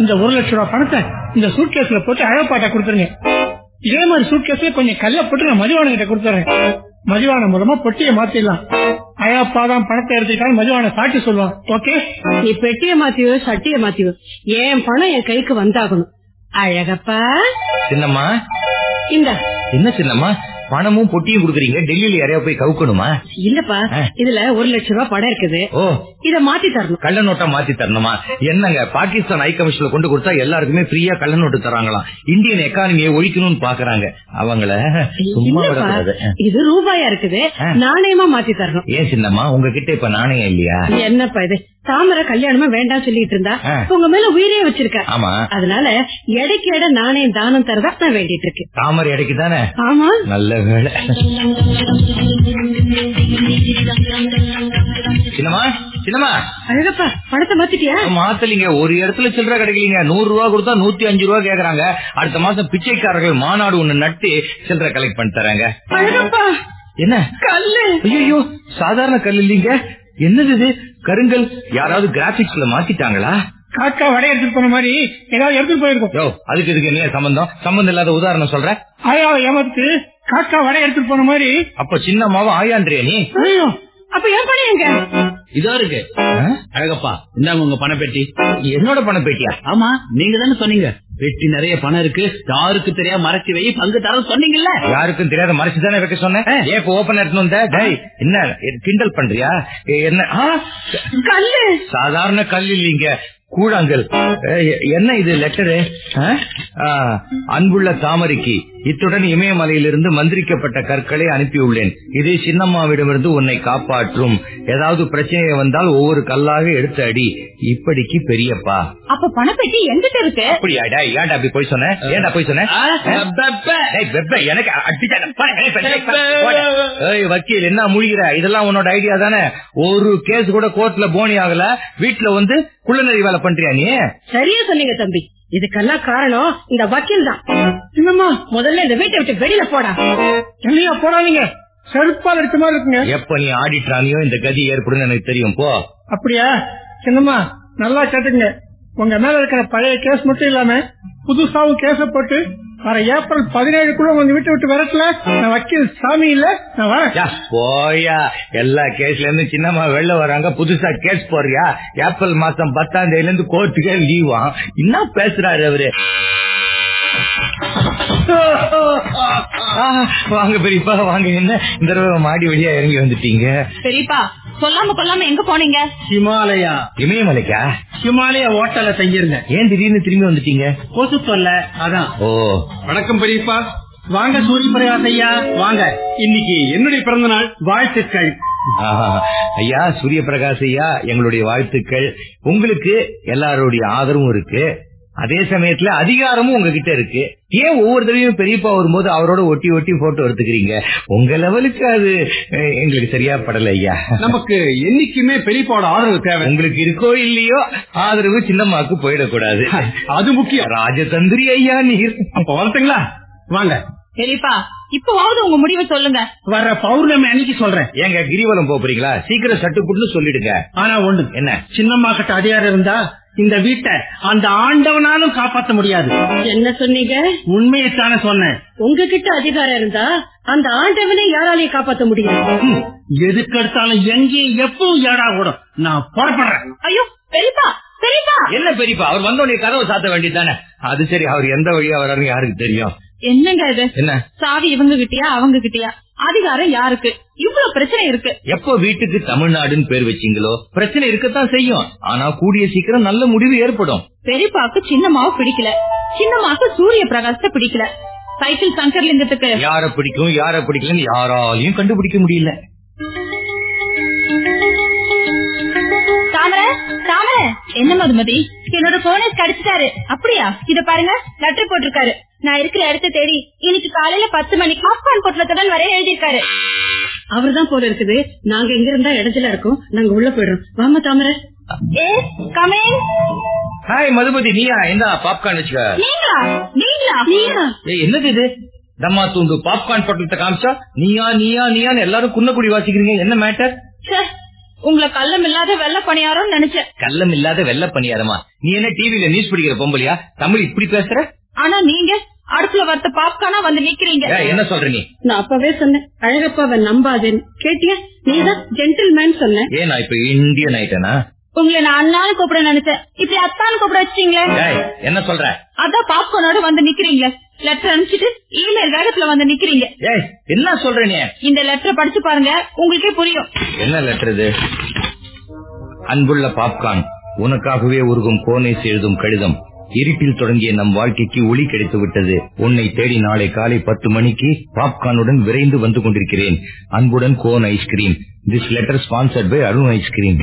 இந்த ஒரு லட்சம் ரூபாய் பணத்தை இந்த சூட்கேஸ்ல போட்டு அழப்பாட்டா கொடுத்துருங்க. இதே மாதிரி சூட்கேஸ்ல கொஞ்சம் கல்ல போட்டு நான் மதிவான கிட்ட கொடுத்துறேன். மதிவான மூலமா பொட்டியை மாத்திடலாம். அழப்பா தான் பணத்தை எடுத்துக்கிட்டாலும் மதிவான சாட்சி சொல்லுவான். ஓகே? நீ பெட்டிய மாத்தியோ சட்டிய மாத்தியோ என் பணம் என் கைக்கு வந்தாகணும். அழகப்பா. சின்னம்மா. இந்த. என்ன சின்னம்மா? பணமும் பொட்டியும் கொடுக்குறீங்க. டெல்லியில யாரையா போய் கவுக்கணுமா? இல்லப்பா இதுல ஒரு லட்சம் ரூபாய் படம் இருக்குது. ஓ. இத மாத்தி தரணும். கள்ள நோட்டா மாத்தி தரணுமா? என்னங்க பாகிஸ்தான் ஹை கமிஷன்ல கொண்டு கொடுத்தா எல்லாருக்குமே ஃப்ரீயா கள்ள நோட்டு தராங்களாம். இந்தியன் எக்கானமியை ஒழிக்கணும்னு பாக்குறாங்க. அவங்கள சும்மா விடக்கூடாது. இது ரூபாயா இருக்குது. நாணயமா மாத்தி தரணும். ஏன் சின்னம்மா உங்ககிட்ட இப்ப நாணயம் இல்லையா? என்னப்பா இது? தாமரை கல்யாணமா வேண்டாம் சொல்லிட்டு இருந்தா. உங்க மேல உயிரே வச்சிருக்க. ஆமா. அதனால எடைக்கு எடை நாணயம் தானம் தரதா நான் வேண்டிட்டு இருக்கேன் தாமரை இடைக்கு தானே ஆமா. நல்ல வேலை சின்னம்மா சின்னம்மா. அழகப்பா பணத்தை மாத்திட்டியா? மாத்தலிங்க. ஒரு இடத்துல சில்லற கிடைக்கலீங்க. நூறு ரூபா கொடுத்தா நூத்தி அஞ்சு ரூபா கேக்குறாங்க. அடுத்த மாசம் பிச்சைக்காரர்கள் மாநாடு ஒண்ணு நட்டு சில்லற கலெக்ட் பண்ணி தராங்க. அழகப்பா. என்ன? கல்லு. ஐயோ சாதாரண கல் இல்லீங்க. என்னது இது? கருங்கல். யாராவது கிராபிக்ஸ்ல மாத்திட்டாங்களா? காக்கா வடை எடுத்துட்டு போன மாதிரி ஏதாவது எடுத்துட்டு போயிருக்கோம். யோ அதுக்கு இதுக்கு என்ன சம்பந்தம்? சம்பந்தம் இல்லாத உதாரணம் சொல்ற. ஆயாவை ஏமாத்து காக்கா வடை எடுத்துட்டு போன மாதிரி. அப்ப சின்னம்மாவும் ஆயான்றியா நீ? அப்ப என் பணம் எங்க? இதோ இருக்கு. அழகப்பா இந்தாங்க உங்க பண பெட்டி என்னோட பண பேட்டியா ஆமா நீங்க தானே சொன்னீங்க. பெட்டி நிறைய பணம் இருக்கு. யாருக்கு தெரியாம மறைச்சு வை பங்கு தர சொன்னீங்கல்ல. யாருக்கும் தெரியாத மறைச்சு தானே வைக்க சொன்னேன்? ஏன் இப்ப ஓபன் எடுத்து வந்த? டேய் என்ன கிண்டல் பண்றியா? ஏ, என்ன கல்லு. சாதாரண கல் இல்லீங்க. கூழாங்கல். என்ன இது லெட்டரு? அன்புள்ள தாமரைக்கு. இத்துடன் இமயமலையிலிருந்து மந்திரிக்கப்பட்ட கற்களை அனுப்பியுள்ளேன். இது சின்னம்மாவிடமிருந்து உன்னை காப்பாற்றும். ஏதாவது பிரச்சனை வந்தால் ஒவ்வொரு கல்லாக எடுத்து அடி. இப்படிக்கு பெரியப்பா. அப்ப பணப்பெட்டி எங்கிட்ட இருக்கு? அப்படியா? டேய், ஏன்டா அப்படி போய் சொன்ன? ஏன்டா போய் சொன்ன? எனக்கு வக்கீல் என்ன முழிகிற? இதெல்லாம் உன்னோட ஐடியா தானே? ஒரு கேஸ் கூட கோர்ட்ல போனி ஆகல. வீட்டுல வந்து குள்ளநெறி வேலை பண்றியா நீ? சரியா சொன்னீங்க தம்பி. இதுக்கெல்லாம் காரணம் இந்த வக்கீல் தான். என்னம்மா முதல்ல இந்த வீட்டை விட்டு வெளியில போடா. இல்லையா போடாதீங்க? செருப்பால் எடுத்த மாதிரி இருக்குங்க. எப்ப நீ ஆடிட்டானியோ இந்த கதி ஏற்படும் எனக்கு தெரியும் போ. அப்படியா? சின்னம்மா நல்லா கேட்டுங்க உங்க மேல இருக்கிற பழைய கேஸ் மட்டும் இல்லாம புதுசாவும் கேஸ போட்டு வர ஏப்ரல் பதினேழுக்குள்ள உங்க வீட்டை விட்டு விரட்டல. நான் வக்கீல் சாமி இல்ல நான் வரேன். போயா. எல்லா கேஸ்ல இருந்து சின்னம்மா வெளில வராங்க புதுசா கேஸ் போறியா ஏப்ரல் மாசம் பத்தாம் தேதியில இருந்து கோர்ட்டுக்கே லீவா என்ன பேசுறாரு அவரு? வாங்க பெரியப்பா வாங்க. என்ன? இந்த தடவை மாடி வழியா இறங்கி வந்துட்டீங்க. பெரியப்பா சொல்லாம கொல்லாம எங்க போனீங்க? ஹிமாலயா. இமயமலைக்கா? ஹிமாலயா ஹோட்டல்ல தங்கியிருந்தேன். ஏன் திடீர்னு திரும்பி வந்துட்டீங்க? கொசு தொல்லை அதான். ஓ. வணக்கம் பெரியப்பா. வாங்க சூரிய பிரகாஷ் ஐயா. வாங்க. இன்னைக்கு என்னுடைய பிறந்த நாள். வாழ்த்துக்கள். ஆஹா. ஐயா சூரிய பிரகாஷ் ஐயா எங்களுடைய வாழ்த்துக்கள். உங்களுக்கு எல்லாருடைய ஆதரவும் இருக்கு. அதே சமயத்துல அதிகாரமும் உங்ககிட்ட இருக்கு. ஏன் ஒவ்வொரு தடவையும் பெரியப்பா வரும்போது அவரோட ஒட்டி ஒட்டி போட்டோ எடுத்துக்கிறீங்க? உங்க லெவலுக்கு அது எங்களுக்கு சரியா படல ஐயா. நமக்கு என்னைக்குமே பெரியப்பாவோட ஆதரவு தேவை. உங்களுக்கு இருக்கோ இல்லையோ ஆதரவு சின்னம்மாக்கு போயிடக்கூடாது. அது முக்கியம். ராஜதந்திரி ஐயா நீர். அப்ப வரட்டுங்களா? வாங்க. பெரியப்பா இப்பவாவது உங்க முடிவை சொல்லுங்க. வர்ற பௌர்ணமி அன்னைக்கு சொல்றேன். ஏங்க கிரிவலம் போறீங்களா? சீக்கிரம் சட்டுப்புட்டு சொல்லிடுங்க. ஆனா ஒண்ணு என்ன? சின்னம்மா கிட்ட அதிகாரம் இருந்தா இந்த வீட்டை அந்த ஆண்டவனாலும் காப்பாத்த முடியாது. என்ன சொன்னீங்க? உண்மையைத்தானே சொன்னேன். உங்ககிட்ட அதிகாரம் இருந்தா அந்த ஆண்டவனை யாராலையும் காப்பாத்த முடியும்? ம், எதுக்கு எடுத்தாலும் எங்கேயும் எப்பவும் ஏடா கூடும் நான் புறப்படுறேன். ஐயோ பெரியப்பா பெரியப்பா! என்ன பெரியப்பா? அவர் வந்தோடனே கதவை சாத்த வேண்டியதானே அது சரி அவர் எந்த வழியா வர்றாரு யாருக்கு தெரியும்? என்னங்க இது? என்ன? சாவி இவங்க கிட்டயா அவங்க கிட்டயா? அதிகாரம் யாருக்கு? இவ்வளவு பிரச்சனை இருக்கு. எப்ப வீட்டுக்கு தமிழ்நாடுன்னு பேர் வச்சீங்களோ பிரச்சனை இருக்கத்தான் செய்யும். ஆனா கூடிய சீக்கிரம் நல்ல முடிவு ஏற்படும். பெரியப்பாக்கு சின்னம்மாவை பிடிக்கல. சின்னம்மாக்கு சூரிய பிரகாசத்தை பிடிக்கல. சைக்கிள் சங்கர்லிங்கத்துக்கு யார பிடிக்கும் யார பிடிக்கலன்னு யாராலையும் கண்டுபிடிக்க முடியல. தாமரை தாமரை. என்ன மதுமதி? என்னோட போனஸ் கிடைச்சிட்டாரு அப்படியா? இத பாருங்க லெட்டர் போட்டிருக்காரு. நான் இருக்கிற இடத்த தேடி இன்னைக்கு காலையில பத்து மணிக்கு பாப்கார்ன் பொட்டலத்துடன் வர எழுதியிருக்காரு. அவர்தான் போல இருக்குது நாங்க எங்க இருந்தா இடத்துல இருக்கோம். நாங்க உள்ள போயிடுறோம். வாமா தாமரை. ஏ கமேன் ஹாய் மதுபதி. நீயா? என்ன பாப்கார்ன் வச்சுக்க. நீங்களா? நீங்களா? நீங்களா? என்னது இது? தம்மா தூண்டு பாப்கார்ன் பட்டத்தை காமிச்சா நீயா நீயா நீயான்னு எல்லாரும் குன்னக்குடி வாசிக்கிறீங்க. என்ன மேட்டர் ச்சே, உங்களை கள்ளம் இல்லாத வெள்ள பணியாரம் நினைச்சேன். கள்ளம் இல்லாத வெள்ள பணியாரமா? நீ என்ன டிவில நியூஸ் படிக்கிற பொம்பளையா? தமிழ் இப்படி பேசுற? ஆனா நீங்க அடுப்புல வறுத்த பாப்கார்னா வந்து நிக்கிறீங்க. என்ன சொல்ற நீ நான் அப்பவே சொன்னேன். அழகப்பாவை நம்பாதேன்னு. கேட்டியா? நீதான் ஜென்டில்மேன் சொன்ன. ஏன் இப்ப இந்தியன் ஆயிட்டேனா? உங்களை நான் அண்ணான்னு கூப்பிட நினைச்சேன். இப்படி அத்தான்னு கூப்பிட வச்சீங்களே என்ன சொல்ற? அதான் பாப்கார்னோட வந்து நிக்கிறீங்களே. லெட்டர் அனுப்பிச்சிட்டு இமெயில் வேகத்துல வந்து நிக்கிறீங்க. ஏய் என்ன சொல்ற நீ? இந்த லெட்டரை படிச்சு பாருங்க. உங்களுக்கே புரியும். என்ன லெட்டர் இது? அன்புள்ள பாப்கார்ன் உனக்காகவே உருகும் கோனேஸ் எழுதும் கடிதம். இருட்டில் தொடங்கிய நம் வாழ்க்கைக்கு ஒளி கிடைத்து விட்டது. உன்னை தேடி நாளை காலை பத்து மணிக்கு பாப்கார்னுடன் விரைந்து வந்து கொண்டிருக்கிறேன். அன்புடன் cone ice cream this letter sponsored by Arun ice cream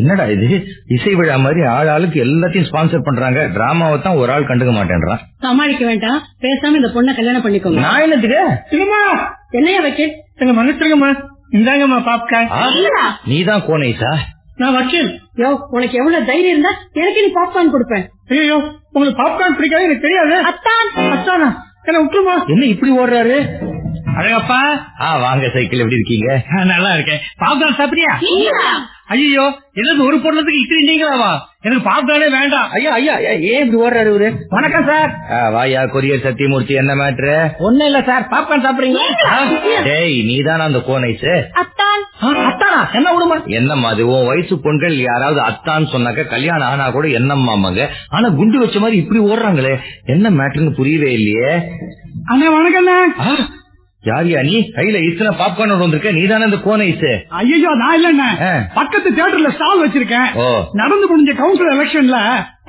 என்னடா இது? இசை விழா மாதிரி ஆள் ஆளுக்கு எல்லாத்தையும் ஸ்பான்சர் பண்றாங்க. டிராமாவை தான் ஒரு ஆள் கண்டுக்க மாட்டேன்றான். சமாளிக்க வேண்டாம். பேசாம இந்த பொண்ணை கல்யாணம் பண்ணிக்கோங்க. நான் என்னத்துக்கு? என்னையா எங்க மன்னிச்சிருங்கம்மா. இந்தாங்கம்மா பாப்கார்ன் நீதான் கோனைசா நான் வக்கீல். யோ உனக்கு எவ்வளவு தைரியம் இருந்தா எனக்கு நீ பாப்கார்ன் கொடுப்பேன். ஐயோ உங்களுக்கு பாப்கார்ன் பிடிக்காது எனக்கு தெரியாது. அத்தான். அத்தானா? என்ன விட்டுருமா? என்ன இப்படி ஓடுறாரு? அழகப்பா? ஆ வாங்க சைக்கிள் எப்படி இருக்கீங்க? நல்லா இருக்கேன். பாப்கார்ன் சாப்பிடுறியா? நீங்களா? ஐயோ எனக்கு ஒரு பொருளத்துக்கு இத்தனை நீங்களாவா? எனக்கு பாப்கார்னே வேண்டாம். ஐயா ஐயா ஐயா, ஏன் இப்படி ஓடுறாரு இவரு? வணக்கம் சார். ஆ, வாயா கொரியர் சத்தியமூர்த்தி என்ன மேட்ரு ஒண்ணும் இல்ல சார். பாப்கார்ன் சாப்பிடுறீங்களா? டேய் நீதானா அந்த கோனைஸ் அத்தான். அத்தானா? என்ன விடுமா என்னம்மா அது? உன் வயசு பொண்கள் யாராவது அத்தான்னு சொன்னாக்க கல்யாணம் ஆனா கூட என்னம்மாமாங்க ஆனா குண்டு வச்ச மாதிரி இப்படி ஓடுறாங்களே. என்ன மேட்ருன்னு புரியவே இல்லையே. அண்ணா வணக்கம்ண்ணா. ஆ, யாரியா நீ? கையில இத்தனை பாப்கார்ன் வந்திருக்க? நீதானே அந்த கோனைஸ் ஐயோ நான் இல்லண்ணா. ஆ. பக்கத்து தியேட்டர்ல ஸ்டால் வச்சிருக்கேன். ஓ. நடந்து முடிஞ்ச கவுன்சில் எலெக்ஷன்ல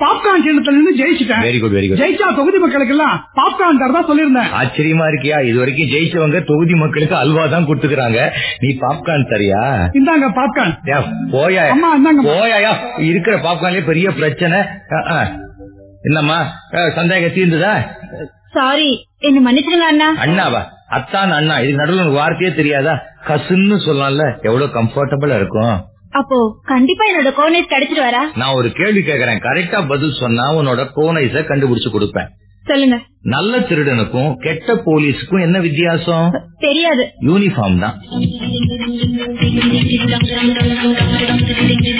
பாப்கார்ன் சின்னத்துல இருந்து ஜெயிச்சிட்டேன். வெரி குட் வெரி குட் ஜெயிச்சா தொகுதி மக்களுக்கு எல்லாம் பாப்கார்ன் தரதா சொல்லியிருந்தேன். ஆச்சரியமா இருக்கியா? இது வரைக்கும் ஜெயிச்சவங்க தொகுதி மக்களுக்கு அல்வா தான் கொடுத்துக்கிறாங்க. நீ பாப்கார்ன் தரியா? இந்தாங்க பாப்கார்ன் போயா. அம்மா, இந்தாங்க. போயாயா? இருக்கிற பாப்கார்ன்லயே பெரிய பிரச்சனை. என்னம்மா? சந்தேகம் தீர்ந்ததா? சாரி என்ன மன்னிச்சிருங்க அண்ணா. அண்ணாவா? அத்தான் அண்ணா. இதுக்கு நடுவில் உனக்கு வார்த்தையே தெரியாதா? கசுன்னு சொல்லலாம்ல எவ்வளவு கம்ஃபர்டபுளா இருக்கும். அப்போ கண்டிப்பா என்னோட கோனேஸ் கிடைச்சிட்டு வரா? நான் ஒரு கேள்வி கேக்குறேன் கரெக்டா பதில் சொன்னா உன்னோட கோனைஸ கண்டுபிடிச்சு கொடுப்பேன். சொல்லுங்க. நல்ல திருடனுக்கும் கெட்ட போலீஸுக்கும் என்ன வித்தியாசம்? தெரியாது. யூனிஃபார்ம் தான்.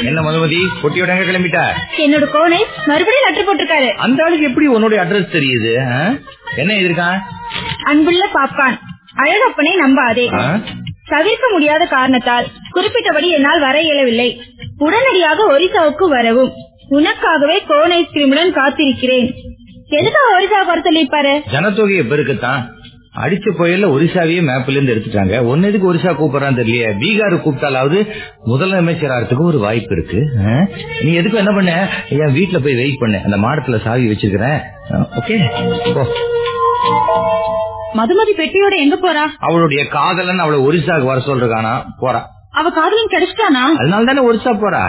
என்ன மதுமதி பொட்டியோட கிளம்பிட்ட? என்னோட கோனேஸ் மறுபடியும் லெட்டர் போட்டிருக்காரு. அந்த ஆளுக்கு எப்படி உன்னோட அட்ரஸ் தெரியுது? என்ன எதிர்க்கான் அன்புள்ள பாப்கார்ன் அழகப்பனை நம்பாதே. தவிர்க்க முடியாத காரணத்தால் குறிப்பிட்டபடி என்னால் வர இயலவில்லை. உடனடியாக ஒரிசாவுக்கு வரவும் உனக்காகவே கோன் ஐஸ்கிரீமுடன் காத்திருக்கிறேன். எதுக்காக ஒரிசாவுக்கு வர சொல்லியிருப்பாரு ஜனத்தொகையை பெருக்கத்தான். அடிச்ச புயல்ல ஒரிசாவையே மேப்ல இருந்து எடுத்துட்டாங்க. ஒன்னு எதுக்கு ஒரிசா கூப்பிடறான்னு தெரியல பீகார் கூப்பிட்டாலாவது முதலமைச்சராகிறதுக்கு ஒரு வாய்ப்பு இருக்கு? நீ எதுக்கும் என்ன பண்ண? என் வீட்டுல போய் வெயிட் பண்ணு. அந்த மாடத்துல சாவி வச்சிருக்கிறேன். ஓகே மதுமதி பெட்டியோட எங்க போறா? அவளுடைய காதலன் அவளை ஒரிசாக்கு வர சொல்றானா போறா. அவ காதலன் கிடைச்சிட்டானா? அதனால தானே ஒரிசா போறா?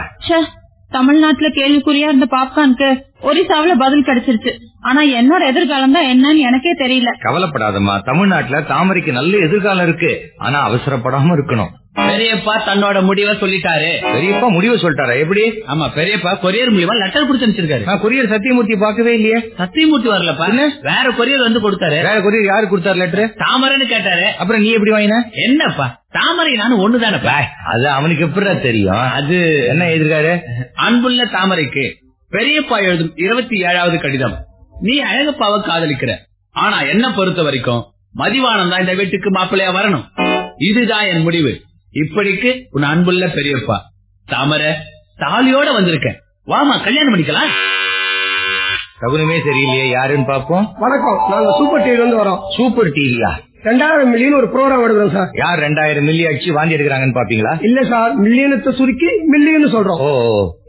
தமிழ்நாட்டுல கேள்விக்குறியா இருந்த பாப்கார்னுக்கு ஒரிசாவுல பதில் கிடைச்சிருச்சு. ஆனா என்னோட எதிர்காலம் தான் என்னன்னு எனக்கே தெரியல. கவலைப்படாதம்மா. தமிழ்நாட்டுல தாமரைக்கு நல்ல எதிர்காலம் இருக்கு. ஆனா அவசரப்படாம இருக்கணும். பெரியப்பா தன்னோட முடிவை சொல்லிட்டாரு. பெரியப்பா முடிவு சொல்லிட்டாரா? எப்படி? ஆமா பெரியப்பா கொரியர் மூலியமா லெட்டர் கொடுத்து அனுப்பிச்சிருக்காரு. நான் கொரியர் சத்தியமூர்த்தி பார்க்கவே இல்லையே. சத்தியமூர்த்தி வரலப்பா. வேற கொரியர் வந்து கொடுத்தாரு. வேற கொரியர் யாரு கொடுத்தாரு லெட்டர் தாமரைன்னு கேட்டாரு. அப்புறம் நீ எப்படி வாங்கின? என்னப்பா? தாமரை நானும் ஒண்ணுதானப்பா? அது அவனுக்கு எப்படி தெரியும்? அது என்ன எதிர்காரு அன்புள்ள தாமரைக்கு பெரியப்பா எழுதும் இருபத்தி ஏழாவது கடிதம். நீ அழகப்பாவை காதலிக்கிற. ஆனா என்ன பொறுத்த வரைக்கும் மதிவானம் தான் இந்த வீட்டுக்கு மாப்பிள்ளையா வரணும். இதுதான் என் முடிவு. இப்படிக்கு உன் அன்புள்ள பெரியப்பா தாமரை தாலியோட வந்திருக்கேன். வாமா கல்யாணம் பண்ணிக்கலாம். சகுனமே சரியில்லையே யாருன்னு பாப்போம் வணக்கம் நாங்க சூப்பர் டிவில இருந்து வரோம். சூப்பர் டிவியா ரெண்டாயிரம் மில்லியன் ஒரு ப்ரோக்ராம் எடுக்கிறோம் சார் யார் ரெண்டாயிரம் மில்லி அடிச்சு வாங்கி எடுக்கிறாங்கன்னு பாப்பீங்களா? இல்ல சார் மில்லியனத்தை சுருக்கி மில்லியன் சொல்றோம். ஓ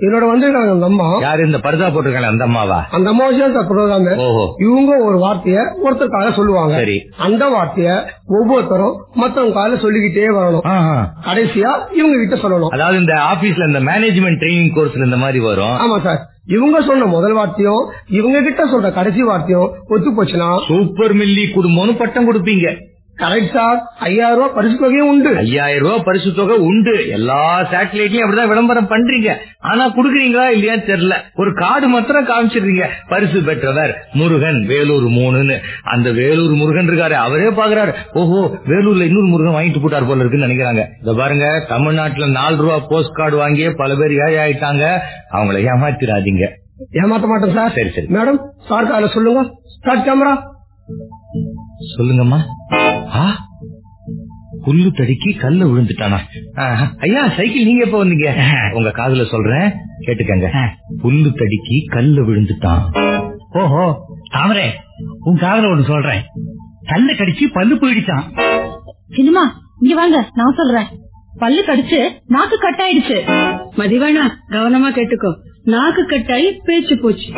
என்னோட வந்திருக்காங்க அந்த அம்மா. யாரு இந்த பருதா போட்டிருக்காங்க அந்த அம்மாவா? அந்த அம்மா வச்சு சார் ப்ரோக்ராம் இவங்க ஒரு வார்த்தைய ஒருத்தருக்காக சொல்லுவாங்க. சரி. அந்த வார்த்தைய ஒவ்வொருத்தரும் மத்தவங்க கால சொல்லிக்கிட்டே வரணும். கடைசியா இவங்க கிட்ட சொல்லணும். அதாவது இந்த ஆபீஸ்ல இந்த மேனேஜ்மெண்ட் ட்ரைனிங் கோர்ஸ்ல இந்த மாதிரி வரும். ஆமா சார் இவங்க சொன்ன முதல் வார்த்தையும் இவங்க கிட்ட சொல்ற கடைசி வார்த்தையும் ஒத்து போச்சுன்னா சூப்பர் மில்லி குடும்பம்னு பட்டம் கொடுப்பீங்க. கரெக்ட் சார் ஐயாயிரம் ரூபாய் பரிசு தொகையும் உண்டு. ஐயாயிரம் ரூபாய் பரிசு தொகை உண்டு. எல்லா சேட்டலைட்லயும் அப்படிதான் விளம்பரம் பண்றீங்க. ஆனா குடுக்குறீங்களா இல்லையான்னு தெரியல. ஒரு கார்டு மாத்திரம் காமிச்சிடுறீங்க. பரிசு பெற்றவர் முருகன் வேலூர் மூணுன்னு. அந்த வேலூர் முருகன் இருக்காரு. அவரே பாக்குறாரு. ஓஹோ வேலூர்ல இன்னொரு முருகன் வாங்கிட்டு போட்டார் போல இருக்குன்னு நினைக்கிறாங்க. இத பாருங்க தமிழ்நாட்டுல நாலு ரூபா போஸ்ட் கார்டு வாங்கியே பல பேர் ஏழை ஆயிட்டாங்க. அவங்கள ஏமாத்திராதீங்க. ஏமாத்த மாட்டேன் சார். சரி சரி. மேடம் சார் கால சொல்லுங்க. ஸ்டார்ட் கேமரா சொல்லுங்கம்மா. ஆ, புல்லு தடுக்கி கல்ல விழுந்துட்டானா. ஐயா சைக்கிள் நீங்க எப்ப வந்தீங்க? உங்க காதுல சொல்றேன். கேட்டுக்கங்க. புல்லு தடுக்கி கல்ல விழுந்துட்டான். ஓஹோ தாமரே உன் காதல ஒண்ணு சொல்றேன். கல்ல கடிச்சு பல்லு போயிடுச்சான். சினிமா இங்க வாங்க நான் சொல்றேன். பல்லு கடிச்சு நாக்கு கட் ஆயிடுச்சு. மதிவானா கவனமா கேட்டுக்கோ. நாக்கு கட்டாயி பேச்சு போச்சு.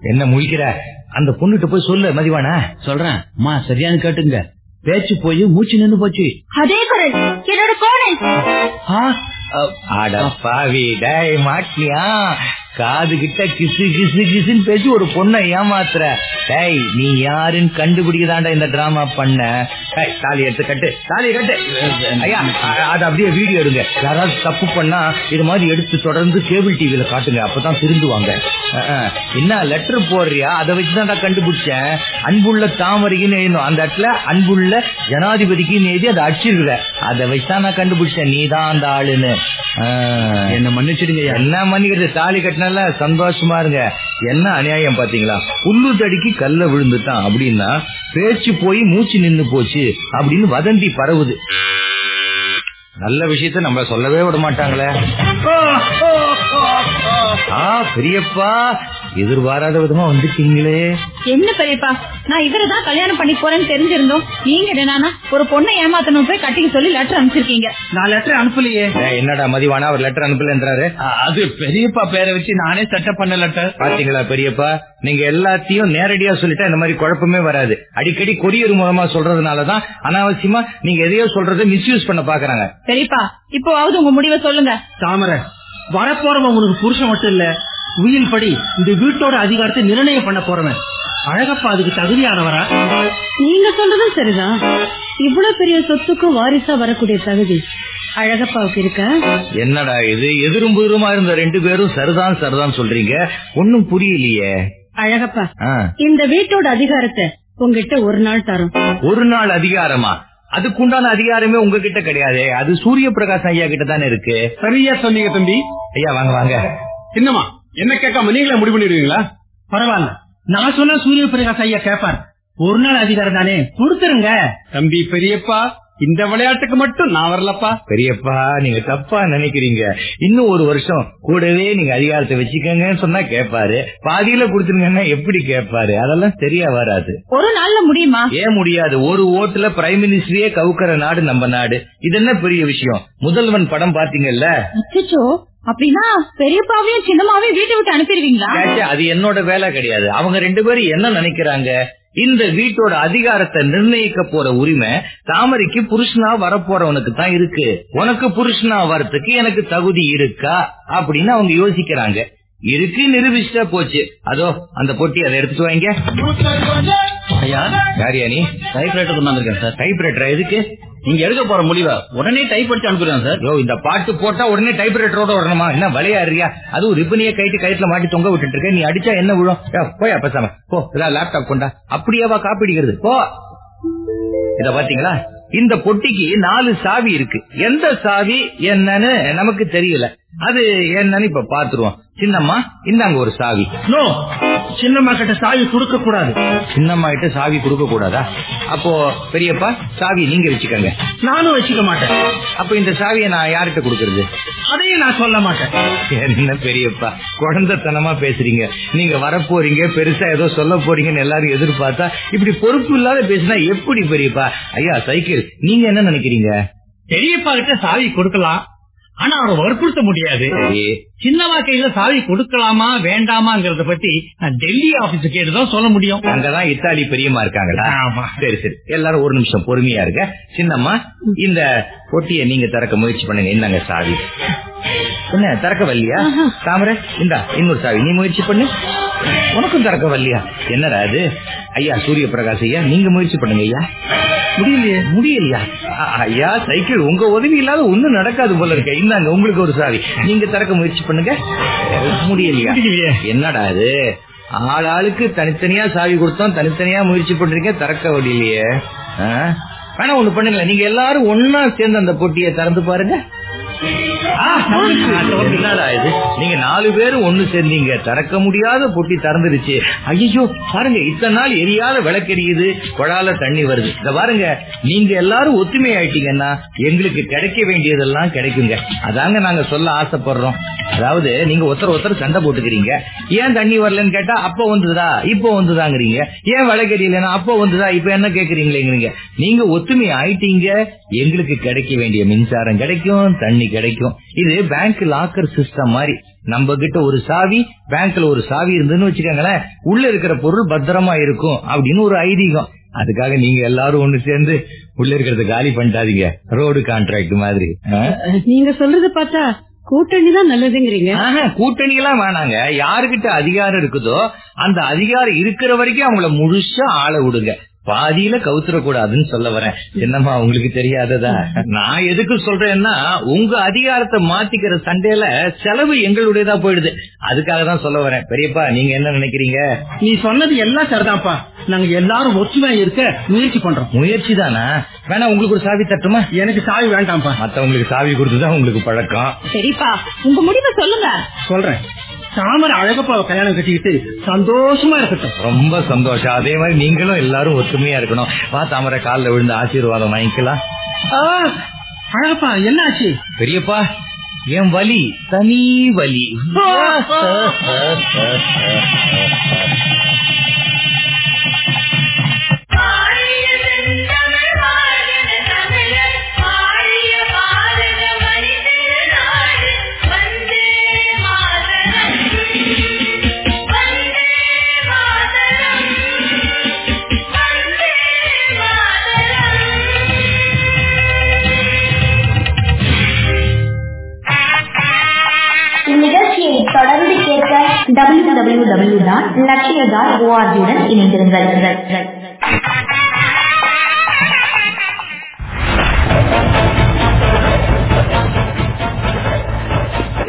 என்ன முழிக்கிற? அந்த பொண்ணுகிட்ட போய் சொல்லு மதிவானா? சொல்றேன். அம்மா சரியானு கேட்டுங்க. பேச்சு போய் மூச்சு நின்னு போச்சு. அதே குரல். என்னோட கோணல். பாவி மாட்டியா? காது கிட்ட கிசு கிசு கிசுன்னு பேசி ஒரு பொண்ணை ஏமாத்துற. டேய் நீ யாருன்னு கண்டுபிடிக்கதாண்டா இந்த டிராமா பண்ண. தாலி எடுத்து கட்டு. தாலி கட்டு. ஐயா அது அப்படியே வீடியோ எடுங்க. யாராவது தப்பு பண்ணா இது மாதிரி எடுத்து தொடர்ந்து கேபிள் டிவியில காட்டுங்க. அப்பதான் திருந்துவாங்க. அஹ், என்ன லெட்டர் போடுறியா? அதை வச்சுதான்டா கண்டுபிடிச்சேன். அன்புள்ள தாமரைக்குன்னு எழுதணும் அந்த இடத்துல அன்புள்ள ஜனாதிபதிக்குன்னு எழுதி அதை அடிச்சிருக்கிற. அதை வச்சுதான் நான் கண்டுபிடிச்சேன். நீ தான் அந்த ஆளுன்னு. என்ன மன்னிச்சிடுங்க. என்ன மன்னிக்கிறது? தாலி கட்டினால சந்தோஷமா இருங்க. என்ன அநியாயம் பாத்தீங்களா புல்லு தடிக்கு கல்ல விழுந்துட்டான் அப்படின்னா பேச்சு போய் மூச்சு நின்னு போச்சு அப்படின்னு வதந்தி பரவுது. நல்ல விஷயத்த நம்ம சொல்லவே விட மாட்டாங்களே. ஆ பெரியப்பா எதிர்பாராத விதமா வந்துட்டீங்களே. என்ன பெரியப்பா? நான் இவரை தான் கல்யாணம் பண்ணி போறேன்னு தெரிஞ்சிருந்தோம். நீங்க என்னன்னா ஒரு பொண்ணை ஏமாத்தணும் போய் கட்டிக்க சொல்லி லெட்டர் அனுப்பிச்சிருக்கீங்க. நான் லெட்டர் அனுப்பலையே. என்னடா மதிவானா அவர் லெட்டர் அனுப்பலன்றாரு? அது பெரியப்பா பேரை வச்சு நானே செட்டப் பண்ண லெட்டர் பாத்தீங்களா பெரியப்பா? நீங்க எல்லாத்தையும் நேரடியா சொல்லிட்டா இந்த மாதிரி குழப்பமே வராது. அடிக்கடி கொரியர் மூலமா சொல்றதுனாலதான் அனாவசியமா நீங்க எதையோ சொல்றதை மிஸ்யூஸ் பண்ண பாக்குறாங்க. பெரியப்பா இப்போவாவது உங்க முடிவை சொல்லுங்க. தாமரை வரப்போறவன் உனக்கு புருஷன் மட்டும் இல்ல. உயில் படி இந்த வீட்டோட அதிகாரத்தை நிர்ணயம் பண்ண போறவன். அழகப்பா அதுக்கு தகுதியானவரா? நீங்க சொல்றதும் சரிதான். இவ்வளவு பெரிய சொத்துக்கும் வாரிசா வரக்கூடிய தகுதி. அழகப்பாவுக்கு இருக்க? என்னடா இது? எதிரும் புதிருமா இருந்த ரெண்டு பேரும் சரிதான் சரிதான் சொல்றீங்க. ஒன்னும் புரியலையே. அழகப்பா இந்த வீட்டோட அதிகாரத்தை உங்ககிட்ட ஒரு நாள் தரும். ஒரு நாள் அதிகாரமா? அதுக்குண்டான அதிகாரமே உங்ககிட்ட கிடையாது. அது சூரிய பிரகாஷ் ஐயா கிட்ட தானே இருக்கு? சரியா சொன்னீங்க தம்பி. ஐயா வாங்க வாங்க. சின்னம்மா என்ன கேட்காம நீங்களே முடிவு பண்ணிடுவீங்களா? பரவாயில்ல. நான் சொன்ன சூரிய பிரகாஷ் ஐயா கேப்பார். ஒரு நாள் அதிகாரம் தானே? கொடுத்துருங்க. தம்பி பெரியப்பா இந்த விளையாட்டுக்கு மட்டும் நான் வரலப்பா. பெரியப்பா நீங்க தப்பா நினைக்கிறீங்க. இன்னும் ஒரு வருஷம் கூடவே நீங்க அதிகாரத்தை வச்சுக்கங்கன்னு சொன்னா கேட்பாரு பாதியில குடுத்துருங்கன்னா எப்படி கேட்பாரு அதெல்லாம் சரியா வராது. ஒரு நாள்ல முடியுமா? ஏன் முடியாது? ஒரு ஓட்டுல பிரைம் மினிஸ்டரியே கவுக்கிற நாடு நம்ம நாடு. இது என்ன பெரிய விஷயம்? முதல்வன் படம் பாத்தீங்கல்ல அப்படின்னா பெரியப்பாவையும் சின்னமாவையும் வீட்டை விட்டு அனுப்பிடுவீங்களா? அது என்னோட வேலை கிடையாது. அவங்க ரெண்டு பேரும் என்ன நினைக்கிறாங்க? இந்த வீட்டோட அதிகாரத்தை நிர்ணயிக்க போற உரிமை தாமரைக்கு புருஷனா வரப்போறவனுக்கு தான் இருக்கு. உனக்கு புருஷனா வரத்துக்கு எனக்கு தகுதி இருக்கா? அப்படின்னு அவங்க யோசிக்கிறாங்க. இருக்கு நிரூபிச்சுட்டா போச்சு. அதோ அந்த பொட்டி அதை எடுத்துட்டு வாங்க. ஐயா? யாரியா நீ? டைப்ரைட்டர் கொண்டு வந்திருக்கேன் சார் டைப்ரைட்டர் எதுக்கு? நீங்க எடுக்க போற முடிவை? உடனே டைப் அடிச்சு அனுப்பிடுறேன் சார் யோ இந்த பாட்டு போட்டா உடனே டைப்ரைட்டரோட வரணுமா? என்ன விளையாடுறியா அதுவும் ரிப்பனியே கைட்டு கயிற்றுல மாட்டி தொங்க விட்டுட்டு இருக்க நீ அடிச்சா என்ன விழும்? போயா பேசாம. போ லேப்டாப் கொண்டா. அப்படியாவா காப்பி அடிக்கிறது? போ. இத பாத்தீங்களா இந்த பொட்டிக்கு நாலு சாவி இருக்கு. எந்த சாவி என்னன்னு நமக்கு தெரியல. அது என்னன்னு இப்ப பாத்துருவோம் சின்னம்மா இந்தாங்க ஒரு சாவி. நோ. சின்னம்மா கிட்ட சாவி கொடுக்க கூடாது சின்னம்மா கிட்ட சாவி கொடுக்க கூடாதா அப்போ பெரியப்பா சாவி நீங்க வச்சுக்கோங்க. நானும் வச்சுக்க மாட்டேன். அப்ப இந்த சாவியை நான் யார்கிட்ட கொடுக்கறது? அதையும் நான் சொல்ல மாட்டேன். என்ன பெரியப்பா குழந்தைத்தனமா பேசுறீங்க. நீங்க வரப்போறீங்க பெருசா ஏதோ சொல்ல போறீங்கன்னு எல்லாரும் எதிர்பார்த்தா இப்படி பொறுப்பு இல்லாத பேசினா எப்படி பெரியப்பா? ஐயா சைக்கிள் நீங்க என்ன நினைக்கிறீங்க? பெரியப்பா கிட்ட சாவி கொடுக்கலாம். ஆனா அவரை வற்புறுத்த முடியாது. சரி. சின்னவா கையில சாவி கொடுக்கலாமா வேண்டாமாங்கிறத பத்தி நான் டெல்லி ஆபீஸ் கேட்டுதான் சொல்ல முடியும். அங்கதான் இத்தாலி பெரியம்மா இருக்காங்களா? ஆமா. சரி சரி. எல்லாரும் ஒரு நிமிஷம் பொறுமையா இருக்க சின்னம்மா இந்த பொட்டியை நீங்க திறக்க முயற்சி பண்ணுங்க. என்னங்க சாவி. என்ன திறக்க வரலையா தாமரை இந்தா இன்னொரு சாவி. நீ முயற்சி பண்ணு. உனக்கும் திறக்க வரலையா என்னடா அது? ஐயா சூரிய பிரகாஷ் ஐயா நீங்க முயற்சி பண்ணுங்க ஐயா. முடியலையே? முடியலையா? ஐயா சைக்கிள் உங்க உதவி இல்லாத ஒண்ணும் நடக்காது போல இருக்க. இந்தாங்க உங்களுக்கு ஒரு சாவி. நீங்க திறக்க முயற்சி பண்ணுங்க. முடியலையா. என்னடா இது ஆள் ஆளுக்கு தனித்தனியா சாவி கொடுத்தோம். தனித்தனியா முயற்சி பண்றீங்க. திறக்க முடியலையே வேணா ஒண்ணு பண்ணுங்களேன் நீங்க எல்லாரும் ஒன்னா சேர்ந்து அந்த பொட்டியை திறந்து பாருங்க. நீங்க நாலு பேரும் ஒண்ணு சேர்ந்தீங்க. திறக்க முடியாத பொட்டி திறந்துருச்சு. ஐயோ பாருங்க இத்தனை நாள் எரியாத விளக்கெரியுது. குழால தண்ணி வருது. இத பாருங்க நீங்க எல்லாரும் ஒத்துமை ஆயிட்டீங்கன்னா எங்களுக்கு கிடைக்க வேண்டியதெல்லாம் கிடைக்குங்க. அதாங்க நாங்க சொல்ல ஆசைப்படுறோம். அதாவது நீங்க ஒருத்தர் ஒருத்தர் சண்டை போட்டுக்கிறீங்க. ஏன் தண்ணி வரலன்னு கேட்டா அப்போ வந்துதா இப்போ வந்துதாங்கிறீங்க. ஏன் விளக்கெரியலன்னா அப்போ வந்துதா இப்ப என்ன கேக்குறீங்களேங்கிறீங்க. நீங்க ஒத்துமை ஆயிட்டீங்க எங்களுக்கு கிடைக்க வேண்டிய மின்சாரம் கிடைக்கும் தண்ணி கிடைக்கும். இது பேங்க் லாக்கர் சிஸ்டம் மாதிரி. நம்ம கிட்ட ஒரு சாவி பேங்க்ல ஒரு சாவி இருந்துன்னு வச்சுக்கோங்களேன் உள்ள இருக்கிற பொருள் பத்திரமா இருக்கும் அப்படின்னு ஒரு ஐதீகம். அதுக்காக நீங்க எல்லாரும் ஒண்ணு சேர்ந்து உள்ள இருக்கிறத காலி பண்ணிட்டாதீங்க. ரோடு கான்ட்ராக்ட் மாதிரி? நீங்க சொல்றது பார்த்தா கூட்டணி தான் நல்லதுங்கிறீங்க. கூட்டணி எல்லாம் வேணாங்க. யாருகிட்ட அதிகாரம் இருக்குதோ அந்த அதிகாரம் இருக்கிற வரைக்கும் அவங்கள முழுசா ஆள விடுங்க. பாதியில கவுத்துற கூடாதுன்னு சொல்ல வரேன். என்னம்மா உங்களுக்கு தெரியாததா? நான் எதுக்கு சொல்றேன்னா உங்க அதிகாரத்தை மாத்திக்கிற சண்டையில செலவு எங்களுடையதா போயிடுது. அதுக்காக தான் சொல்ல வரேன். பெரியப்பா நீங்க என்ன நினைக்கிறீங்க? நீ சொன்னது எல்லாம் சரிதான்ப்பா. நாங்க எல்லாரும் ஒற்றுமையா இருக்க முயற்சி பண்றோம். முயற்சி தானா? வேணா உங்களுக்கு ஒரு சாவி தட்டுமா? எனக்கு சாவி வேண்டாம்ப்பா. மத்தவங்களுக்கு சாவி கொடுத்துதான் உங்களுக்கு பழக்கம். சரிப்பா உங்க முடிவை சொல்லுங்க. சொல்றேன். தாமரை அழகப்பாவை கல்யாணம் கட்டிக்கிட்டு சந்தோஷமா இருக்கட்டும். ரொம்ப சந்தோஷம். அதே மாதிரி நீங்களும் எல்லாரும் ஒத்துமையா இருக்கணும். வா தாமரை காலில் விழுந்து ஆசீர்வாதம் வாங்கிக்கலாம். அழகப்பா என்னாச்சு? பெரியப்பா என் வலி தனி வலி. W W W dot Lakshya dot ஓஆர்ஜியுடன் இணைந்திருங்கள்.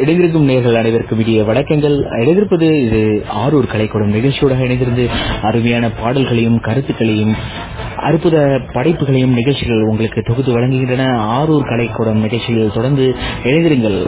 இடைந்திருக்கும் நேர்கள் அனைவருக்கும் விடிய வணக்கங்கள். இடைந்திருப்பது இது ஆரூர் கலைக்கூடம் நிகழ்ச்சியோட இணைந்திருந்து அருமையான பாடல்களையும் கருத்துக்களையும் அற்புத படைப்புகளையும் நிகழ்ச்சிகள் உங்களுக்கு தொகுத்து வழங்குகின்றன. ஆரூர் கலைக்கூடம் நிகழ்ச்சிகள் தொடர்ந்து இணைந்திருங்கள்.